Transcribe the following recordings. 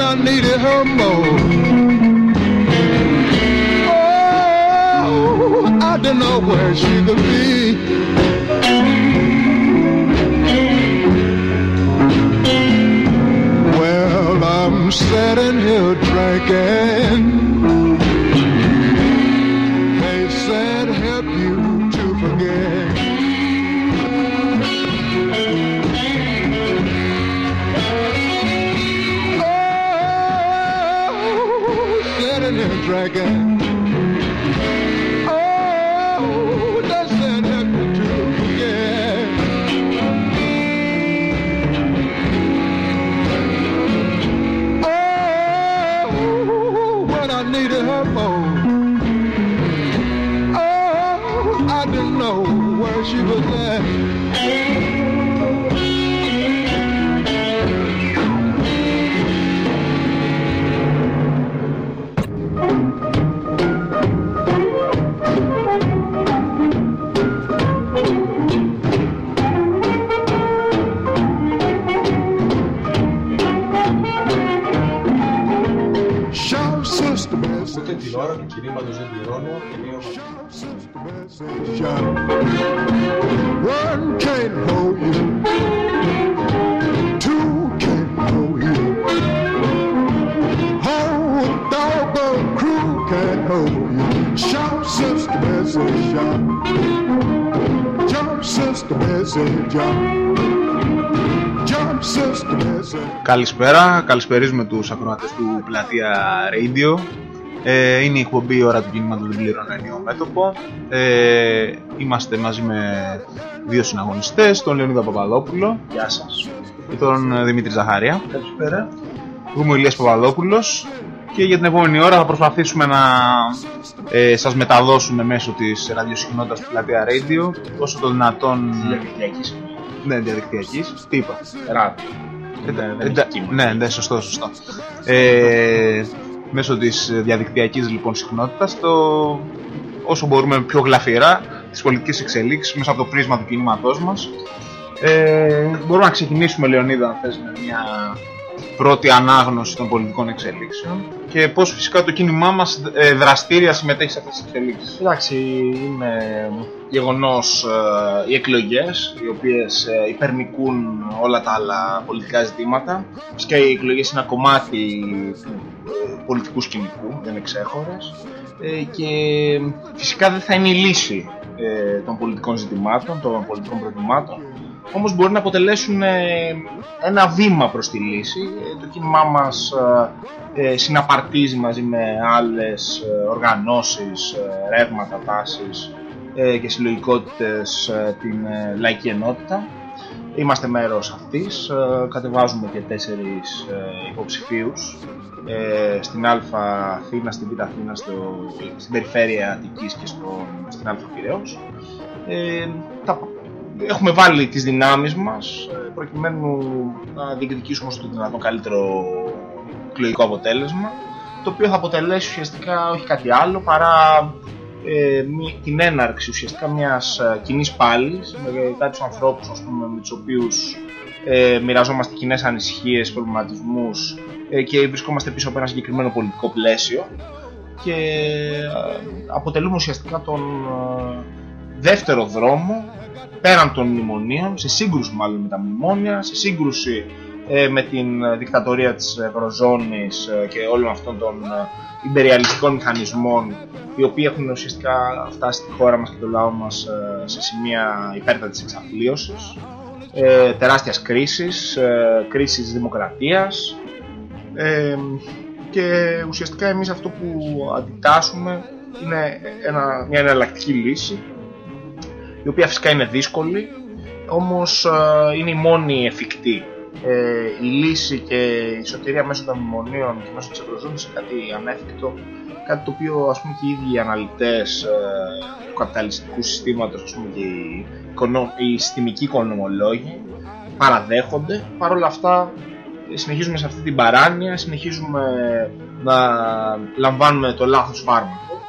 when I needed her most. Oh, I didn't know where she could be. Well, I'm sitting here drinking. Καλησπέρα, καλησπέριζουμε τους ακροατές του Πλατεία Radio. Ε, είναι η εκπομπή η ώρα του κινήματος δεν πληρώνω ενίο μέτωπο. Ε, είμαστε μαζί με δύο συναγωνιστές, τον Λεωνίδα Παπαδόπουλο Γεια σας. και τον ε, Δημήτρη Ζαχάρια. Καλησπέρα. Εγώ είμαι ο Ηλίας Παπαδόπουλος και για την επόμενη ώρα θα προσπαθήσουμε να ε, σας μεταδώσουμε μέσω της ραδιοσυχνότητας του Πλατεία Radio όσο το δυνατόν... Διαδικτυακής. Ναι, διαδικτυακής. Τι είπα; Ράδιο. Ε, Δεν- δεν εντα- έχει κείμενο. ναι, ναι, σωστό, σωστό. Ε, μέσω της διαδικτυακής λοιπόν συχνότητας, το, όσο μπορούμε πιο γλαφυρά, τις πολιτικές εξελίξεις μέσα από το πρίσμα του κινήματός μας. Ε, μπορούμε να ξεκινήσουμε, Λεωνίδα, αν θες, με μια πρώτη ανάγνωση των πολιτικών εξελίξεων και πώς φυσικά το κίνημά μας ε, δραστήρια συμμετέχει σε αυτές τις εξελίξεις. Εντάξει, είναι γεγονός ε, οι εκλογές οι οποίες ε, υπερνικούν όλα τα άλλα πολιτικά ζητήματα. Φυσικά οι εκλογές είναι ένα κομμάτι του ε, πολιτικού σκηνικού, δεν είναι ξέχωρες. Ε, και φυσικά δεν θα είναι η λύση ε, των πολιτικών ζητημάτων, των πολιτικών προβλημάτων. Όμως μπορεί να αποτελέσουν ε, ένα βήμα προς τη λύση. Ε, το κίνημά μας ε, ε, συναπαρτίζει μαζί με άλλες ε, οργανώσεις, ε, ρεύματα, τάσεις ε, και συλλογικότητες ε, την ε, λαϊκή ενότητα. Είμαστε μέρος αυτής, ε, κατεβάζουμε και τέσσερις ε, υποψηφίους ε, στην Α Αθήνα, στην Β Αθήνα, στο, στην περιφέρεια Αττικής και στον, στην Α Πειραιώς. Ε, τα, έχουμε βάλει τις δυνάμεις μας ε, προκειμένου να διεκδικήσουμε όσο το δυνατόν καλύτερο εκλογικό αποτέλεσμα το οποίο θα αποτελέσει ουσιαστικά όχι κάτι άλλο παρά ε, μη- την έναρξη ουσιαστικά μιας ε, κοινής πάλης με κάποιους ανθρώπους ας πούμε, με τους οποίους ε, μοιραζόμαστε κοινές ανησυχίες, προβληματισμούς ε, και βρισκόμαστε πίσω από ένα συγκεκριμένο πολιτικό πλαίσιο. Και ε, αποτελούμε ουσιαστικά τον ε, δεύτερο δρόμο πέραν των μνημονίων, σε σύγκρουση μάλλον με τα μνημόνια, σε σύγκρουση ε, με την ε, δικτατορία της Ευρωζώνης ε, και όλων αυτών των ε, υπεριαλιστικών μηχανισμών οι οποίοι έχουν ουσιαστικά φτάσει στη χώρα μας και το λαό μας ε, σε σημεία υπέρτατης εξαθλίωσης ε, τεράστιας κρίσης, ε, κρίσης δημοκρατίας ε, και ουσιαστικά εμείς αυτό που αντιτάσσουμε είναι ένα, μια εναλλακτική λύση η οποία φυσικά είναι δύσκολη όμως ε, είναι η μόνη εφικτή. Ε, η λύση και η σωτηρία μέσω των μνημονίων και μέσω της Ευρωζώνης είναι κάτι ανέφικτο κάτι το οποίο ας πούμε και οι ίδιοι αναλυτές ε, του καπιταλιστικού συστήματος ας πούμε, και οι, οικονο- οι συστημικοί οικονομολόγοι παραδέχονται. Παρ' όλα αυτά ε, συνεχίζουμε σε αυτή την παράνοια συνεχίζουμε να λαμβάνουμε το λάθος φάρμακο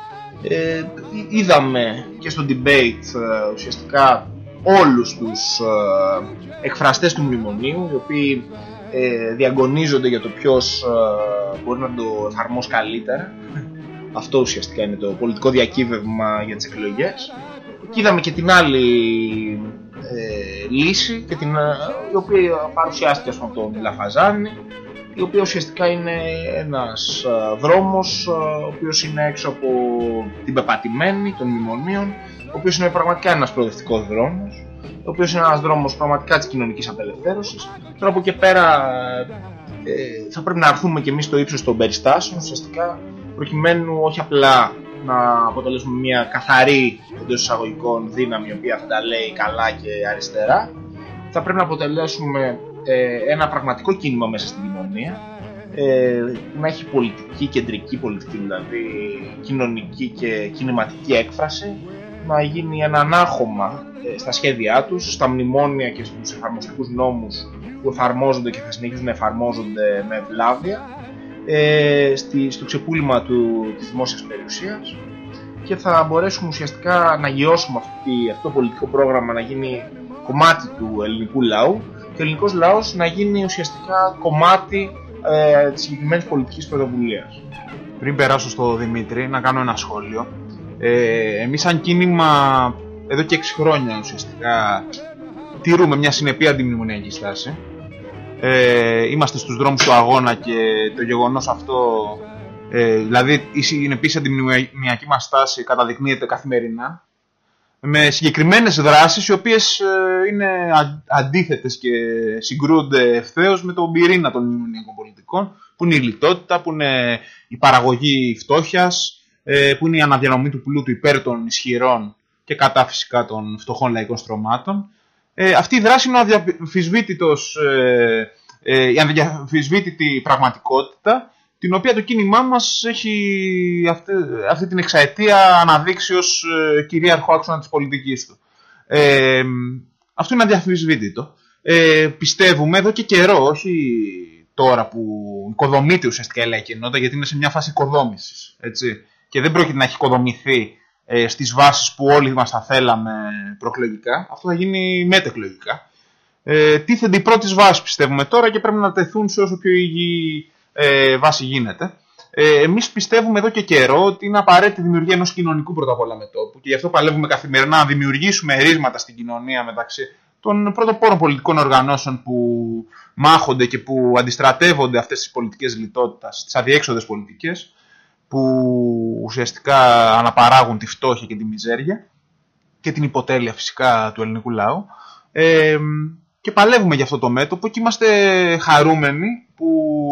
ε, εί- είδαμε και στο debate ε, ουσιαστικά όλους τους ε, εκφραστές του μνημονίου οι οποίοι ε, διαγωνίζονται για το ποιος ε, μπορεί να το εφαρμόσει καλύτερα. Αυτό ουσιαστικά είναι το πολιτικό διακύβευμα για τις εκλογές. Και είδαμε και την άλλη ε, λύση, και την, ε, η οποία παρουσιάστηκε ας πούμε, από τον Λαφαζάνη, η οποία ουσιαστικά είναι ένας ε, δρόμος ε, ο οποίος είναι έξω από την πεπατημένη των μνημονίων, ο οποίος είναι πραγματικά ένας προοδευτικός δρόμος, ο οποίος είναι ένας δρόμος πραγματικά της κοινωνικής απελευθέρωσης. Τώρα από εκεί πέρα ε, θα πρέπει να έρθουμε και εμείς στο ύψος των περιστάσεων, ουσιαστικά προκειμένου όχι απλά να αποτελέσουμε μια καθαρή εντός εισαγωγικών δύναμη η οποία θα τα λέει καλά και αριστερά, θα πρέπει να αποτελέσουμε ε, ένα πραγματικό κίνημα μέσα στην κοινωνία. Ε, να έχει πολιτική, κεντρική πολιτική δηλαδή κοινωνική και κινηματική έκφραση. Να γίνει ένα ανάχωμα ε, στα σχέδιά τους, στα μνημόνια και στους εφαρμοστικούς νόμους που εφαρμόζονται και θα συνεχίζουν να εφαρμόζονται με ευλάβεια ε, στη, στο ξεπούλημα του, της δημόσιας περιουσίας. Και θα μπορέσουμε ουσιαστικά να γιώσουμε αυτή, αυτό το πολιτικό πρόγραμμα να γίνει κομμάτι του ελληνικού λαού και ο ελληνικός λαός να γίνει ουσιαστικά κομμάτι ε, της συγκεκριμένης πολιτικής πρωτοβουλίας. Πριν περάσω στο Δημήτρη, να κάνω ένα σχόλιο. Ε, εμείς σαν κίνημα εδώ και 6 χρόνια ουσιαστικά τηρούμε μια συνεπή αντιμνημονιακή στάση. Ε, είμαστε στους δρόμους του αγώνα και το γεγονός αυτό, ε, δηλαδή η συνεπής αντιμνημονιακή μας στάση καταδεικνύεται καθημερινά με συγκεκριμένες δράσεις οι οποίες ε, είναι αντίθετες και συγκρούνται ευθέως με τον πυρήνα των μνημονιακών πολιτικών που είναι η λιτότητα, που είναι η παραγωγή φτώχειας, ε, που είναι η αναδιανομή του πλούτου υπέρ των ισχυρών και κατά φυσικά των φτωχών λαϊκών στρωμάτων. Ε, αυτή η δράση είναι ο αδιαφυσβήτητος, η αδιαφυσβήτητη πραγματικότητα την οποία το κίνημά μας έχει αυτή, αυτή την εξαετία αναδείξει ως ε, κυρίαρχο άξονα της πολιτικής του. Ε, αυτό είναι αδιαφυσβήτητο. Ε, πιστεύουμε εδώ και καιρό, όχι τώρα που οικοδομείται ουσιαστικά η λαϊκή ενότητα, γιατί είναι σε μια φάση οικοδόμησης, έτσι, και δεν πρόκειται να έχει οικοδομηθεί ε, στις βάσεις που όλοι μας θα θέλαμε προεκλογικά. Αυτό θα γίνει μετεκλογικά. Ε, τίθενται οι πρώτες βάσεις πιστεύουμε τώρα και πρέπει να τεθούν σε όσο πιο υγιή ε, βάση γίνεται. Ε, Εμείς πιστεύουμε εδώ και καιρό ότι είναι απαραίτητη η δημιουργία ενός κοινωνικού πρώτα απ' όλα μετόπου και γι' αυτό παλεύουμε καθημερινά να δημιουργήσουμε ρίσματα στην κοινωνία μεταξύ των πρωτοπόρων πολιτικών οργανώσεων που μάχονται και που αντιστρατεύονται αυτές τις πολιτικές λιτότητας, τις αδιέξοδες πολιτικές, που ουσιαστικά αναπαράγουν τη φτώχεια και τη μιζέρια και την υποτέλεια φυσικά του ελληνικού λαού. Ε, και παλεύουμε για αυτό το μέτωπο και είμαστε χαρούμενοι που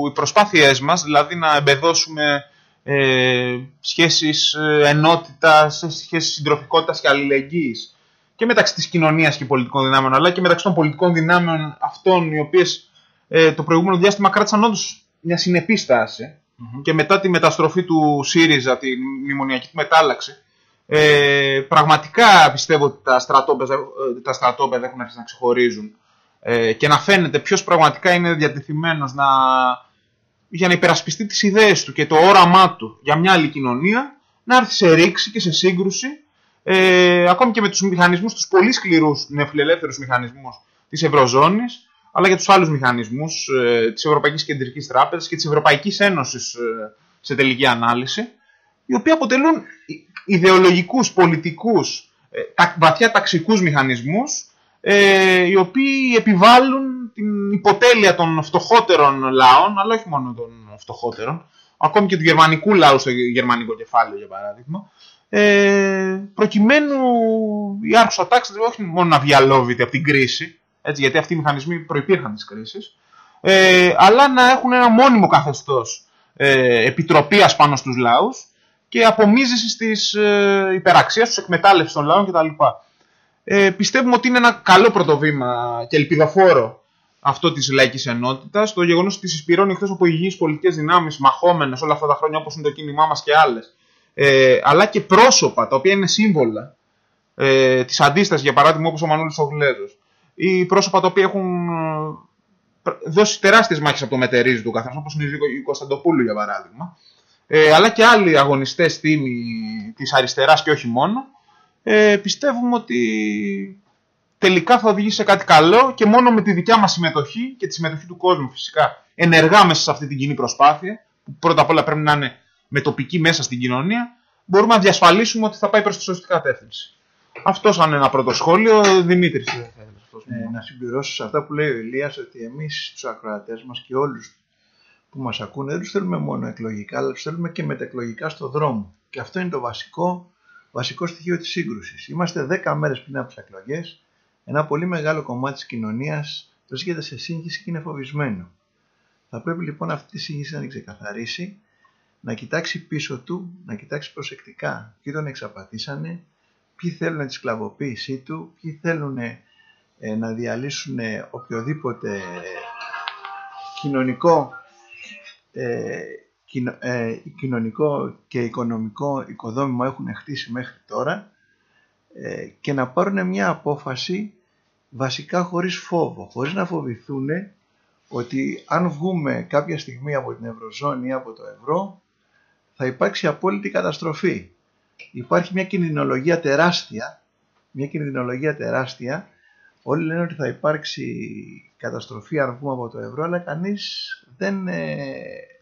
οι προσπάθειές μας, δηλαδή να εμπεδώσουμε ε, σχέσεις ε, ενότητας, σχέσεις συντροφικότητας και αλληλεγγύης και μεταξύ της κοινωνίας και πολιτικών δυνάμεων, αλλά και μεταξύ των πολιτικών δυνάμεων αυτών οι οποίες ε, το προηγούμενο διάστημα κράτησαν όντως μια συνεπή και μετά τη μεταστροφή του ΣΥΡΙΖΑ, τη μνημονιακή του μετάλλαξη, ε, πραγματικά πιστεύω ότι τα στρατόπεδα, ε, τα στρατόπεδα έχουν αρχίσει να ξεχωρίζουν ε, και να φαίνεται ποιος πραγματικά είναι διατεθειμένος να, για να υπερασπιστεί τις ιδέες του και το όραμά του για μια άλλη κοινωνία, να έρθει σε ρήξη και σε σύγκρουση, ε, ακόμη και με τους μηχανισμούς, τους πολύ σκληρούς νεοφιλελεύθερους μηχανισμούς της Ευρωζώνης, αλλά και τους άλλους μηχανισμούς ε, της Ευρωπαϊκής Κεντρικής Τράπεζας και της Ευρωπαϊκής Ένωσης ε, σε τελική ανάλυση, οι οποίοι αποτελούν ιδεολογικούς, πολιτικούς, ε, βαθιά ταξικούς μηχανισμούς ε, οι οποίοι επιβάλλουν την υποτέλεια των φτωχότερων λαών, αλλά όχι μόνο των φτωχότερων, ακόμη και του γερμανικού λαού στο γερμανικό κεφάλαιο για παράδειγμα, ε, προκειμένου η άρχουσα τάξη όχι μόνο να διαλώβεται από την κρίση, έτσι, γιατί αυτοί οι μηχανισμοί προϋπήρχαν της κρίσης, ε, αλλά να έχουν ένα μόνιμο καθεστώς ε, επιτροπίας πάνω στους λαούς και απομίζησης της ε, υπεραξίας τους, εκμετάλλευσης των λαών κτλ ε, πιστεύουμε ότι είναι ένα καλό πρωτοβήμα και ελπιδοφόρο αυτό της λαϊκής ενότητας. Το γεγονός ότι συσπηρώνει εκτός από υγιείς πολιτικές δυνάμεις, μαχόμενες όλα αυτά τα χρόνια όπως είναι το κίνημά μας και άλλες, ε, αλλά και πρόσωπα τα οποία είναι σύμβολα ε, της αντίστασης, για παράδειγμα όπως ο Μανώλης Ογλέζο, ή πρόσωπα τα οποία έχουν ε, δώσει τεράστιες μάχες από το μετερίζει του καθένα, όπως είναι η Κωνσταντοπούλου για παράδειγμα, ε, αλλά και άλλοι αγωνιστές τίμοι της αριστεράς και όχι μόνο, ε, πιστεύουμε ότι τελικά θα οδηγήσει σε κάτι καλό και μόνο με τη δικιά μας συμμετοχή και τη συμμετοχή του κόσμου φυσικά ενεργά μέσα σε αυτή την κοινή προσπάθεια που πρώτα απ' όλα πρέπει να είναι με τοπική μέσα στην κοινωνία μπορούμε να διασφαλίσουμε ότι θα πάει προς τη σωστή κατεύθυνση. Αυτό σαν ένα πρώτο σχόλιο, Δημήτρη. Ε, να συμπληρώσω σε αυτά που λέει ο Ηλίας ότι εμείς τους ακροατές μας και όλους που μας ακούνε δεν τους θέλουμε μόνο εκλογικά αλλά τους θέλουμε και μετεκλογικά στο δρόμο. Και αυτό είναι το βασικό, βασικό στοιχείο της σύγκρουσης. Είμαστε 10 μέρες πριν από τις εκλογές, ένα πολύ μεγάλο κομμάτι της κοινωνίας βρίσκεται σε σύγχυση και είναι φοβισμένο. Θα πρέπει λοιπόν αυτή τη σύγχυση να την ξεκαθαρίσει, να κοιτάξει πίσω του, να κοιτάξει προσεκτικά ποιοι τον εξαπατήσανε, ποιοι θέλουν τη σκλαβοποίησή του, ποιοι θέλουν ε, να διαλύσουν οποιοδήποτε κοινωνικό, ε, ε, κοινωνικό και οικονομικό οικοδόμημα έχουν χτίσει μέχρι τώρα ε, και να πάρουν μια απόφαση βασικά χωρίς φόβο, χωρίς να φοβηθούν ότι αν βγούμε κάποια στιγμή από την Ευρωζώνη ή από το ευρώ θα υπάρξει απόλυτη καταστροφή. Υπάρχει μια κινδυνολογία τεράστια, μια κινδυνολογία τεράστια, όλοι λένε ότι θα υπάρξει καταστροφή αν βγούμε από το ευρώ, αλλά κανείς δεν ε,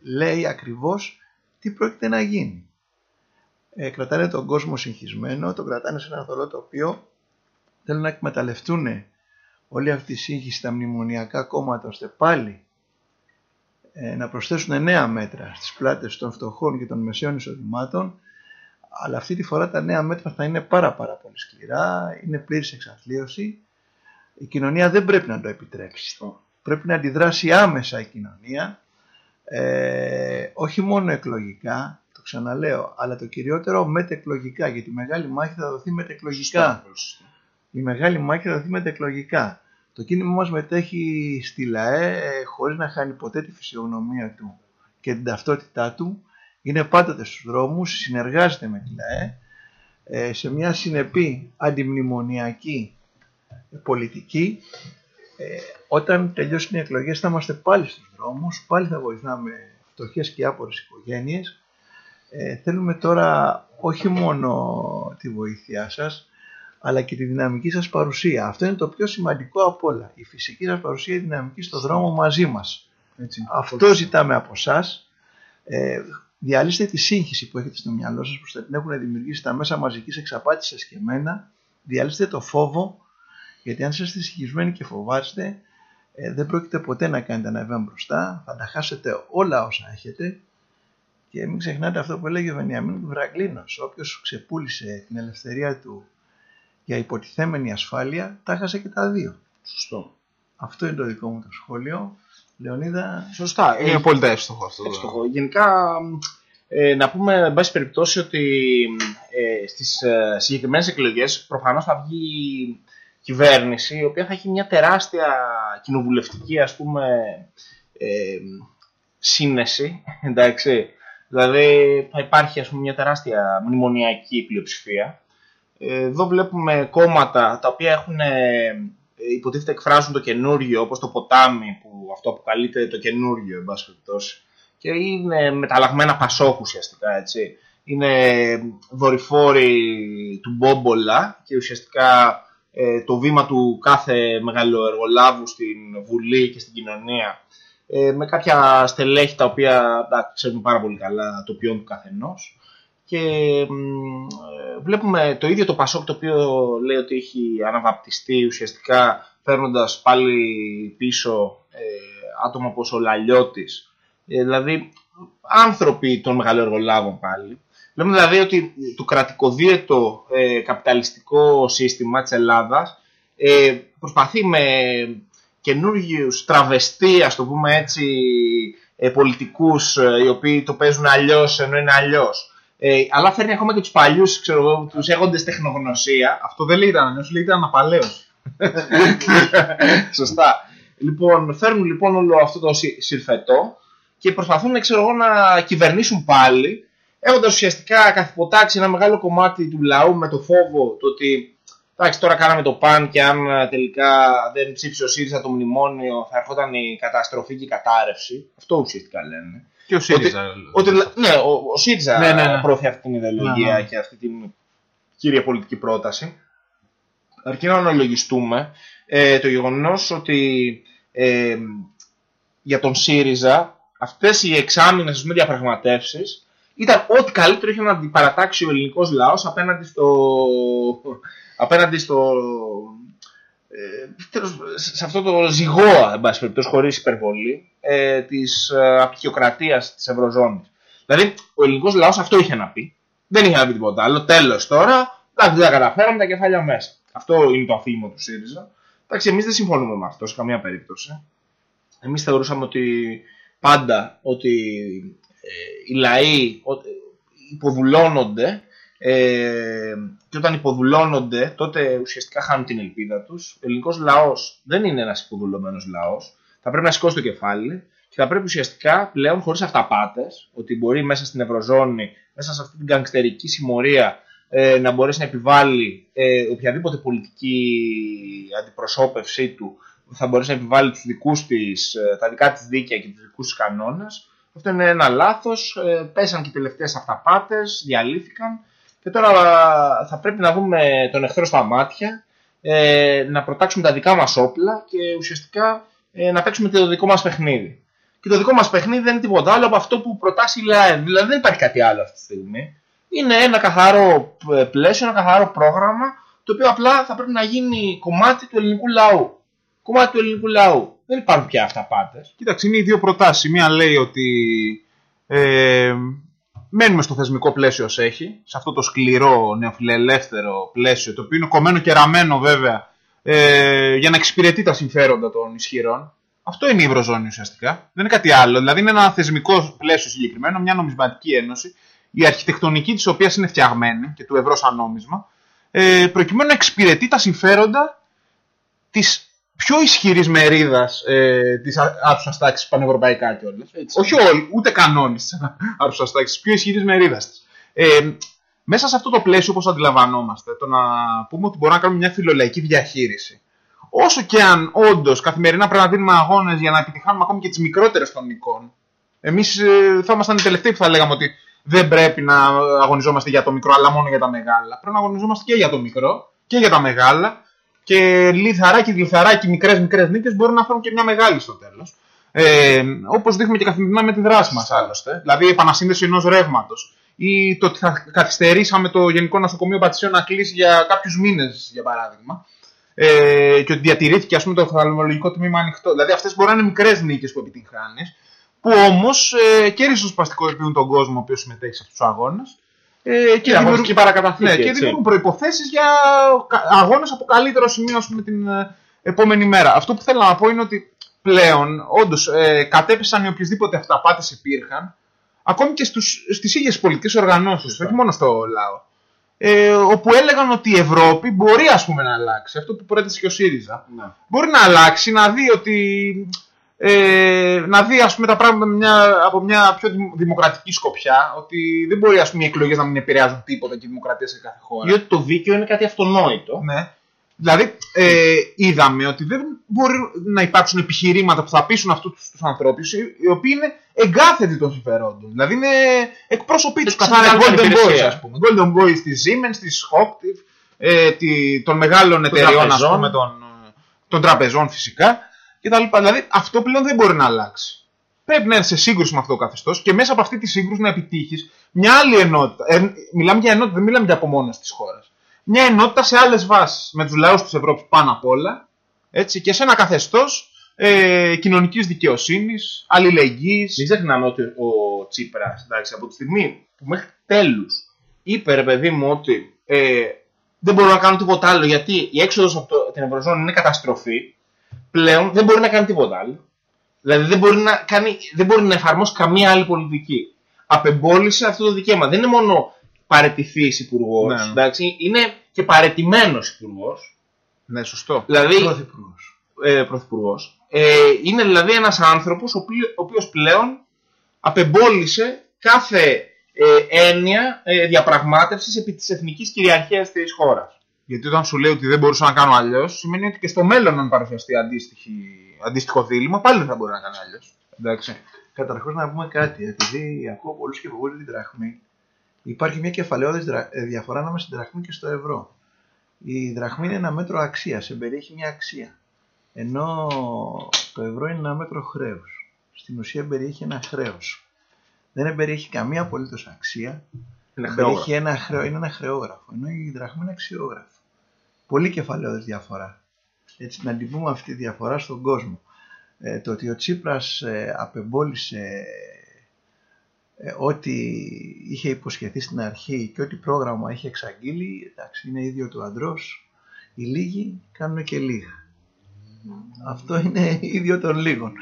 λέει ακριβώς τι πρόκειται να γίνει. Ε, κρατάνε τον κόσμο συγχυσμένο, τον κρατάνε σε ένα θολό τοπίο, θέλουν να εκμεταλλευτούν όλη αυτή η σύγχυση στα μνημονιακά κόμματα ώστε πάλι ε, να προσθέσουν νέα μέτρα στις πλάτες των φτωχών και των μεσαίων εισοδημάτων αλλά αυτή τη φορά τα νέα μέτρα θα είναι πάρα πάρα πολύ σκληρά, είναι πλήρης εξαθλίωση. Η κοινωνία δεν πρέπει να το επιτρέψει. Πρέπει να αντιδράσει άμεσα η κοινωνία, ε, όχι μόνο εκλογικά, το ξαναλέω, αλλά το κυριότερο μετεκλογικά, γιατί η μεγάλη μάχη θα δοθεί μετεκλογικά. Η μεγάλη μάχη θα δοθεί μετεκλογικά. Το κίνημα μας μετέχει στη ΛΑΕ χωρίς να χάνει ποτέ τη φυσιογνωμία του και την ταυτότητά του. Είναι πάντοτε στους δρόμους, συνεργάζεται με τη ΛΑΕ ε, σε μια συνεπή αντιμνημονιακή πολιτική. Ε, όταν τελειώσουν οι εκλογές θα είμαστε πάλι στους δρόμους, πάλι θα βοηθάμε φτωχές και άπορες οικογένειες. Ε, θέλουμε τώρα όχι μόνο τη βοήθειά σας, αλλά και τη δυναμική σας παρουσία. Αυτό είναι το πιο σημαντικό από όλα. Η φυσική σας παρουσία, η δυναμική στο δρόμο μαζί μας. Έτσι, Αυτό ζητάμε από εσά. Ε, διαλύστε τη σύγχυση που έχετε στο μυαλό σας που την έχουν δημιουργήσει τα μέσα μαζικής εξαπάτησης και εμένα. Διαλύστε το φόβο, γιατί αν είστε συγχυσμένοι και φοβάστε, ε, δεν πρόκειται ποτέ να κάνετε ένα βήμα μπροστά. Θα τα χάσετε όλα όσα έχετε. Και μην ξεχνάτε αυτό που έλεγε ο Βενιαμίν Βραγκλίνος. Όποιος ξεπούλησε την ελευθερία του για υποτιθέμενη ασφάλεια, τα έχασε και τα δύο. Σωστό. Αυτό είναι το δικό μου το σχόλιο. Λεωνίδα... Σωστά. Είναι πολύ εύστοχο αυτό. Εύστοχο. Γενικά, ε, να πούμε, εν πάση περιπτώσει, ότι ε, στις ε, συγκεκριμένες εκλογές προφανώς θα βγει κυβέρνηση, η οποία θα έχει μια τεράστια κοινοβουλευτική, ας πούμε, ε, σύνεση, εντάξει. Δηλαδή θα υπάρχει ας πούμε, μια τεράστια μνημονιακή πλειοψηφία εδώ βλέπουμε κόμματα τα οποία έχουν ε, υποτίθεται εκφράζουν το καινούριο, όπως το ποτάμι που αυτό αποκαλείται το καινούριο, εν πάση περιπτώσει. Και είναι μεταλλαγμένα πασόκ ουσιαστικά, έτσι. Είναι δορυφόροι του Μπόμπολα και ουσιαστικά ε, το βήμα του κάθε μεγαλοεργολάβου στην Βουλή και στην κοινωνία ε, με κάποια στελέχη τα οποία εντάξει, ξέρουν πάρα πολύ καλά το ποιόν του καθενός. Και βλέπουμε το ίδιο το Πασόκ το οποίο λέει ότι έχει αναβαπτιστεί ουσιαστικά φέρνοντας πάλι πίσω ε, άτομα όπως ο Λαλιώτης. Ε, δηλαδή άνθρωποι των μεγαλοεργολάβων πάλι Βλέπουμε δηλαδή ότι το κρατικοδίαιτο ε, καπιταλιστικό σύστημα της Ελλάδας ε, προσπαθεί με καινούργιους τραβεστή, ας το πούμε έτσι, ε, πολιτικούς ε, οι οποίοι το παίζουν αλλιώς ενώ είναι αλλιώς ε, αλλά φέρνει ακόμα και τους παλιούς, ξέρω εγώ, τους έχοντες τεχνογνωσία. Αυτό δεν λέει ήταν, σου λέει ήταν απαλαίος. Σωστά. Λοιπόν, φέρνουν λοιπόν όλο αυτό το συρφετό και προσπαθούν ξέρω εγώ, να κυβερνήσουν πάλι, έχοντας ουσιαστικά καθυποτάξει ένα μεγάλο κομμάτι του λαού με το φόβο το ότι Εντάξει, τώρα κάναμε το παν και αν τελικά δεν ψήφισε ο ΣΥΡΙΖΑ το μνημόνιο θα ερχόταν η καταστροφή και η κατάρρευση. Αυτό ουσιαστικά λένε. Και ο ΣΥΡΙΖΑ. Ότι, ότι, ναι, ο, ο ΣΥΡΙΖΑ ναι, ναι, ναι. προωθεί αυτή την ιδεολογία ναι, ναι. και αυτή την κύρια πολιτική πρόταση. αρκεί να αναλογιστούμε ε, το γεγονός ότι ε, για τον ΣΥΡΙΖΑ αυτές οι εξάμεινες ας πούμε, διαπραγματεύσεις ήταν ό,τι καλύτερο είχε να αντιπαρατάξει ο ελληνικός λαός απέναντι στο, απέναντι στο ε, τέλος, σε αυτό το ζυγόα, εν πάση περιπτώσει, χωρίς υπερβολή, ε, της ε, απεικιοκρατίας της Ευρωζώνης. Δηλαδή, ο ελληνικός λαός αυτό είχε να πει. Δεν είχε να πει τίποτα άλλο. Τέλος τώρα, εντάξει, δεν τα καταφέραμε, τα κεφάλια μέσα. Αυτό είναι το αφήγημα του ΣΥΡΙΖΑ. Εντάξει, εμείς δεν συμφωνούμε με αυτό σε καμία περίπτωση. Εμείς θεωρούσαμε ότι πάντα ότι ε, οι λαοί ότι υποδουλώνονται ε, και όταν υποδουλώνονται τότε ουσιαστικά χάνουν την ελπίδα τους. Ο ελληνικός λαός δεν είναι ένας υποδουλωμένος λαός. Θα πρέπει να σηκώσει το κεφάλι και θα πρέπει ουσιαστικά πλέον χωρίς αυταπάτες ότι μπορεί μέσα στην Ευρωζώνη, μέσα σε αυτή την καγκστερική συμμορία ε, να μπορέσει να επιβάλλει ε, οποιαδήποτε πολιτική αντιπροσώπευσή του θα μπορέσει να επιβάλλει τους δικούς της, ε, τα δικά της δίκαια και τους δικούς της κανόνες. Αυτό είναι ένα λάθος, ε, πέσαν και οι τελευταίες αυταπάτες, διαλύθηκαν και τώρα θα πρέπει να δούμε τον εχθρό στα μάτια, ε, να προτάξουμε τα δικά μας όπλα και ουσιαστικά ε, να παίξουμε το δικό μας παιχνίδι. Και το δικό μας παιχνίδι δεν είναι τίποτα άλλο από αυτό που προτάσει η ΛΑΕΔ. Δηλαδή δεν υπάρχει κάτι άλλο αυτή τη στιγμή. Είναι ένα καθαρό ε, πλαίσιο, ένα καθαρό πρόγραμμα, το οποίο απλά θα πρέπει να γίνει κομμάτι του ελληνικού λαού. Κομμάτι του ελληνικού λαού. Δεν υπάρχουν πια αυταπάτες. Κοίταξε, είναι οι δύο προτάσεις. Μία λέει ότι ε, μένουμε στο θεσμικό πλαίσιο ως έχει, σε αυτό το σκληρό νεοφιλελεύθερο πλαίσιο, το οποίο είναι κομμένο και ραμμένο βέβαια ε, για να εξυπηρετεί τα συμφέροντα των ισχυρών. Αυτό είναι η Ευρωζώνη ουσιαστικά. Δεν είναι κάτι άλλο. Δηλαδή είναι ένα θεσμικό πλαίσιο συγκεκριμένο, μια νομισματική ένωση, η αρχιτεκτονική της οποίας είναι φτιαγμένη και του ευρώ σαν νόμισμα, ε, προκειμένου να εξυπηρετεί τα συμφέροντα της πιο ισχυρής μερίδας ε, της άρχουσα τάξης πανευρωπαϊκά κιόλας. Όχι όλοι, ούτε κανόνες της άρχουσα τάξης, πιο ισχυρής μερίδας της. Ε, μέσα σε αυτό το πλαίσιο, όπως αντιλαμβανόμαστε, το να πούμε ότι μπορούμε να κάνουμε μια φιλολαϊκή διαχείριση. Όσο και αν όντως καθημερινά πρέπει να δίνουμε αγώνες για να επιτυχάνουμε ακόμη και τις μικρότερες των εικόνων, εμείς ε, θα ήμασταν οι τελευταίοι που θα λέγαμε ότι δεν πρέπει να αγωνιζόμαστε για το μικρό, αλλά μόνο για τα μεγάλα. Πρέπει να αγωνιζόμαστε και για το μικρό και για τα μεγάλα και λιθαράκι, λιθαράκι, μικρές μικρές νίκες μπορούν να φέρουν και μια μεγάλη στο τέλος. Ε, Όπως δείχνουμε και καθημερινά με τη δράση μας άλλωστε. Δηλαδή η επανασύνδεση ενός ρεύματος. Ή το ότι θα καθυστερήσαμε το Γενικό Νοσοκομείο Πατησίων να κλείσει για κάποιους μήνες, για παράδειγμα. Ε, και ότι διατηρήθηκε ας πούμε, το οφθαλμολογικό τμήμα ανοιχτό. Δηλαδή αυτές μπορεί να είναι μικρές νίκες που επιτυγχάνεις, που όμως ε, και ριζοσπαστικοποιούν τον κόσμο ο οποίος συμμετέχει σε αυτούς τους αγώνες ε, και, δημιουργούν, και παρακαταθήκη, ναι, και έτσι. δημιουργούν προποθέσει για αγώνες από καλύτερο σημείο ας πούμε, την ε, επόμενη μέρα. Αυτό που θέλω να πω είναι ότι πλέον όντως ε, κατέπεσαν οι οποιασδήποτε αυταπάτες υπήρχαν ακόμη και στις ίδιες πολιτικές οργανώσεις, όχι μόνο στο λαό. Ε, όπου έλεγαν ότι η Ευρώπη μπορεί ας πούμε να αλλάξει. Αυτό που προέθεσε και ο ΣΥΡΙΖΑ. Ναι. Μπορεί να αλλάξει, να δει ότι ε, να δει ας πούμε, τα πράγματα με μια, από μια πιο δημ- δημοκρατική σκοπιά, ότι δεν μπορεί ας πούμε, οι εκλογές να μην επηρεάζουν τίποτα και η δημοκρατία σε κάθε χώρα. Διότι το δίκαιο είναι κάτι αυτονόητο. Ναι. Δηλαδή, ε, είδαμε ότι δεν μπορεί να υπάρξουν επιχειρήματα που θα πείσουν αυτούς τους ανθρώπους, οι οποίοι είναι εγκάθετοι των συμφερόντων. Δηλαδή, είναι εκπρόσωποι τους. Έτσι, Καθαρά στην Golden υπηρεσία. Boys, ας πούμε. Golden Boys της Siemens, της Hochtief, ε, τη- των μεγάλων εταιριών, ας τραπεζών. πούμε, των, των τραπεζών φυσικά. Και τα λοιπά. Δηλαδή, αυτό πλέον δεν μπορεί να αλλάξει. Πρέπει να είναι σε σύγκρουση με αυτό το καθεστώς και μέσα από αυτή τη σύγκρουση να επιτύχεις μια άλλη ενότητα. Ε, μιλάμε για ενότητα, δεν μιλάμε για απομόνωση της χώρας. Μια ενότητα σε άλλες βάσεις. Με τους λαούς της Ευρώπης πάνω απ' όλα. Έτσι, και σε ένα καθεστώς ε, κοινωνικής δικαιοσύνης, αλληλεγγύης. Μην ξεχνάμε ότι ο Τσίπρας, εντάξει, από τη στιγμή που μέχρι τέλους είπε ρε παιδί μου ότι ε, δεν μπορώ να κάνω τίποτα άλλο γιατί η έξοδος από το- την Ευρωζώνη είναι καταστροφή, πλέον δεν μπορεί να κάνει τίποτα άλλο. Δηλαδή δεν μπορεί να, κάνει, δεν μπορεί να εφαρμόσει καμία άλλη πολιτική. Απεμπόλησε αυτό το δικαίωμα. Δεν είναι μόνο παρετηθή υπουργός, Ναι. εντάξει, είναι και παρετημένος υπουργός. Ναι, σωστό. Δηλαδή, Πρωθυπουργός. ε, πρωθυπουργός. Ε, είναι δηλαδή ένας άνθρωπος ο, οποιο- ο οποίος πλέον απεμπόλησε κάθε ε, έννοια ε, διαπραγμάτευσης επί της εθνικής κυριαρχίας της χώρας. Γιατί όταν σου λέει ότι δεν μπορούσα να κάνω αλλιώς, σημαίνει ότι και στο μέλλον, αν παρουσιαστεί αντίστοιχη- αντίστοιχο δίλημα, πάλι δεν θα μπορεί να κάνει αλλιώς. Εντάξει. Καταρχώς να πούμε κάτι, επειδή ακούω πολλούς και φοβούνται την δραχμή, υπάρχει μια κεφαλαιόδης δρα- ε, διαφορά ανάμεσα στην δραχμή και στο ευρώ. Η δραχμή είναι ένα μέτρο αξίας, εμπεριέχει μια αξία. Ενώ το ευρώ είναι ένα μέτρο χρέους. Στην ουσία εμπεριέχει ένα χρέος. Δεν εμπεριέχει καμία απολύτως αξία. Είναι Εμπεριέχει χρεόγραφο. ένα χρέο, είναι ένα χρεόγραφο. Ενώ η δραχμή είναι αξιόγραφο. Πολύ κεφαλαιόδης διαφορά. Έτσι, να την πούμε αυτή τη διαφορά στον κόσμο. Ε, το ότι ο Τσίπρας ε, απεμπόλησε ε, ό,τι είχε υποσχεθεί στην αρχή και ό,τι πρόγραμμα είχε εξαγγείλει, εντάξει, είναι ίδιο του αντρός. Οι λίγοι κάνουν και λίγα. Αυτό είναι ίδιο των λίγων.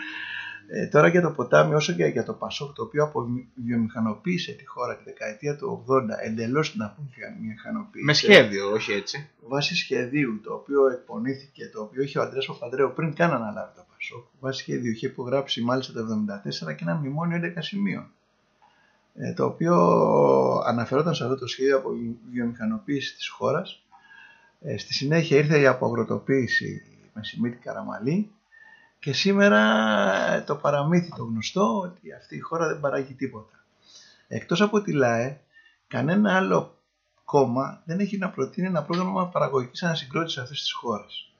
Ε, τώρα για το ποτάμι, όσο και για το Πασόκ, το οποίο αποβιομηχανοποίησε τη χώρα τη δεκαετία του 80, εντελώς την αποβιομηχανοποίησε. Με σχέδιο, όχι έτσι. Βάσει σχεδίου, το οποίο εκπονήθηκε, το οποίο είχε ο Αντρέας Παπανδρέου πριν καν αναλάβει το Πασόκ. Βάσει σχεδίου είχε υπογράψει μάλιστα το 1974 και ένα μνημόνιο 11 σημείων. Ε, το οποίο αναφερόταν σε αυτό το σχέδιο από βιομηχανοποίηση της χώρας. Ε, στη συνέχεια ήρθε η αποαγροτοποίηση με Σιμίτη Καραμαλή και σήμερα ε, το παραμύθι το γνωστό ότι αυτή η χώρα δεν παράγει τίποτα. Εκτός από τη ΛΑΕ, κανένα άλλο κόμμα δεν έχει να προτείνει ένα πρόγραμμα παραγωγικής ανασυγκρότησης αυτής της χώρας.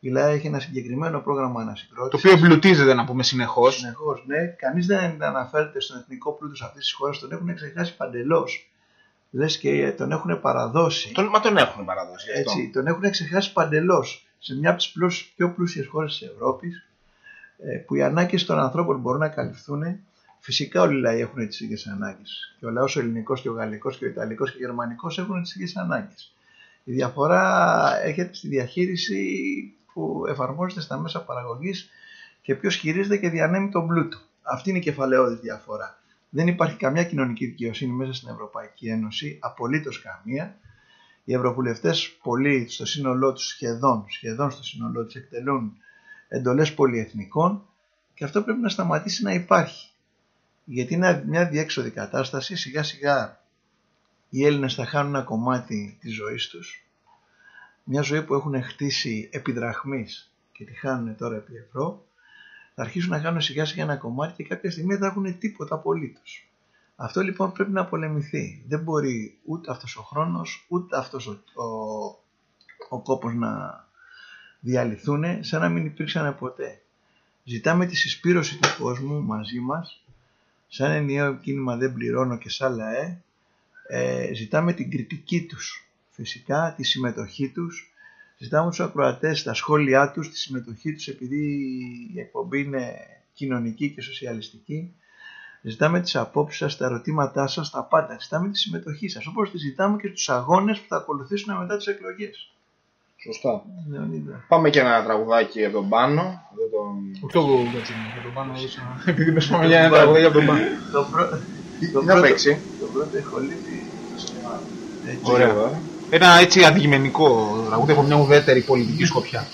Η ΛΑΕ έχει ένα συγκεκριμένο πρόγραμμα Το ανασυγκρότησης. οποίο εμπλουτίζεται να πούμε συνεχώς. Συνεχώς, ναι. Κανείς δεν αναφέρεται στον εθνικό πλούτο σε αυτής της χώρας. Τον έχουν ξεχάσει παντελώς. Λες και τον έχουν παραδώσει. Τον, μα τον έχουν παραδώσει γι' αυτό. Έτσι, τον έχουν ξεχάσει παντελώς σε μια από τις πλούς- πιο πλούσιες χώρες της Ευρώπης ε, που οι ανάγκες των ανθρώπων μπορούν να καλυφθούν. Φυσικά όλοι οι λαοί έχουν τις ίδιες ανάγκες. Και ο λαός ο ελληνικός και ο γαλλικός και ο ιταλικός και ο γερμανικός έχουν τις ίδιες ανάγκες. Η διαφορά έρχεται στη διαχείριση που εφαρμόζεται στα μέσα παραγωγής και ποιος χειρίζεται και διανέμει τον πλούτο. Αυτή είναι η κεφαλαιόδη διαφορά. Δεν υπάρχει καμιά κοινωνική δικαιοσύνη μέσα στην Ευρωπαϊκή Ένωση, απολύτως καμία. Οι ευρωβουλευτές πολλοί στο σύνολό τους σχεδόν, σχεδόν στο σύνολό τους εκτελούν εντολές πολυεθνικών και αυτό πρέπει να σταματήσει να υπάρχει. Γιατί είναι μια διέξοδη κατάσταση, σιγά σιγά οι Έλληνες θα χάνουν ένα κομμάτι της ζωής τους, μια ζωή που έχουν χτίσει επί δραχμής και τη χάνουν τώρα επί ευρώ, θα αρχίσουν να χάνουν σιγά σιγά ένα κομμάτι και κάποια στιγμή δεν θα έχουν τίποτα απολύτως. Αυτό λοιπόν πρέπει να πολεμηθεί. Δεν μπορεί ούτε αυτός ο χρόνος, ούτε αυτός ο, ο, ο κόπος να διαλυθούν σαν να μην υπήρξαν ποτέ. Ζητάμε τη συσπήρωση του κόσμου μαζί μας, σαν ενιαίο κίνημα δεν πληρώνω και σαν ΛΑΕ, ε, ζητάμε την κριτική τους, φυσικά τη συμμετοχή τους, ζητάμε τους ακροατές τα σχόλιά τους, τη συμμετοχή τους επειδή η εκπομπή είναι κοινωνική και σοσιαλιστική, ζητάμε τις απόψεις σας, τα ερωτήματά σας, τα πάντα, ζητάμε τη συμμετοχή σας, όπως τη ζητάμε και στους αγώνες που θα ακολουθήσουν μετά τις εκλογές. Σωστά. Λεωνίδα. Πάμε και ένα τραγουδάκι από τον πάνω. Εδώ τον... Ποιο κάτσε να το πάνω έτσι. Επειδή δεν πάμε για ένα τραγούδι από τον πάνω. Το, πρω... το, Τι πρώτο, θα παίξει. το πρώτο εχολίδι έτσι. Ωραία. Ένα έτσι αντικειμενικό τραγούδι από μια ουδέτερη πολιτική σκοπιά.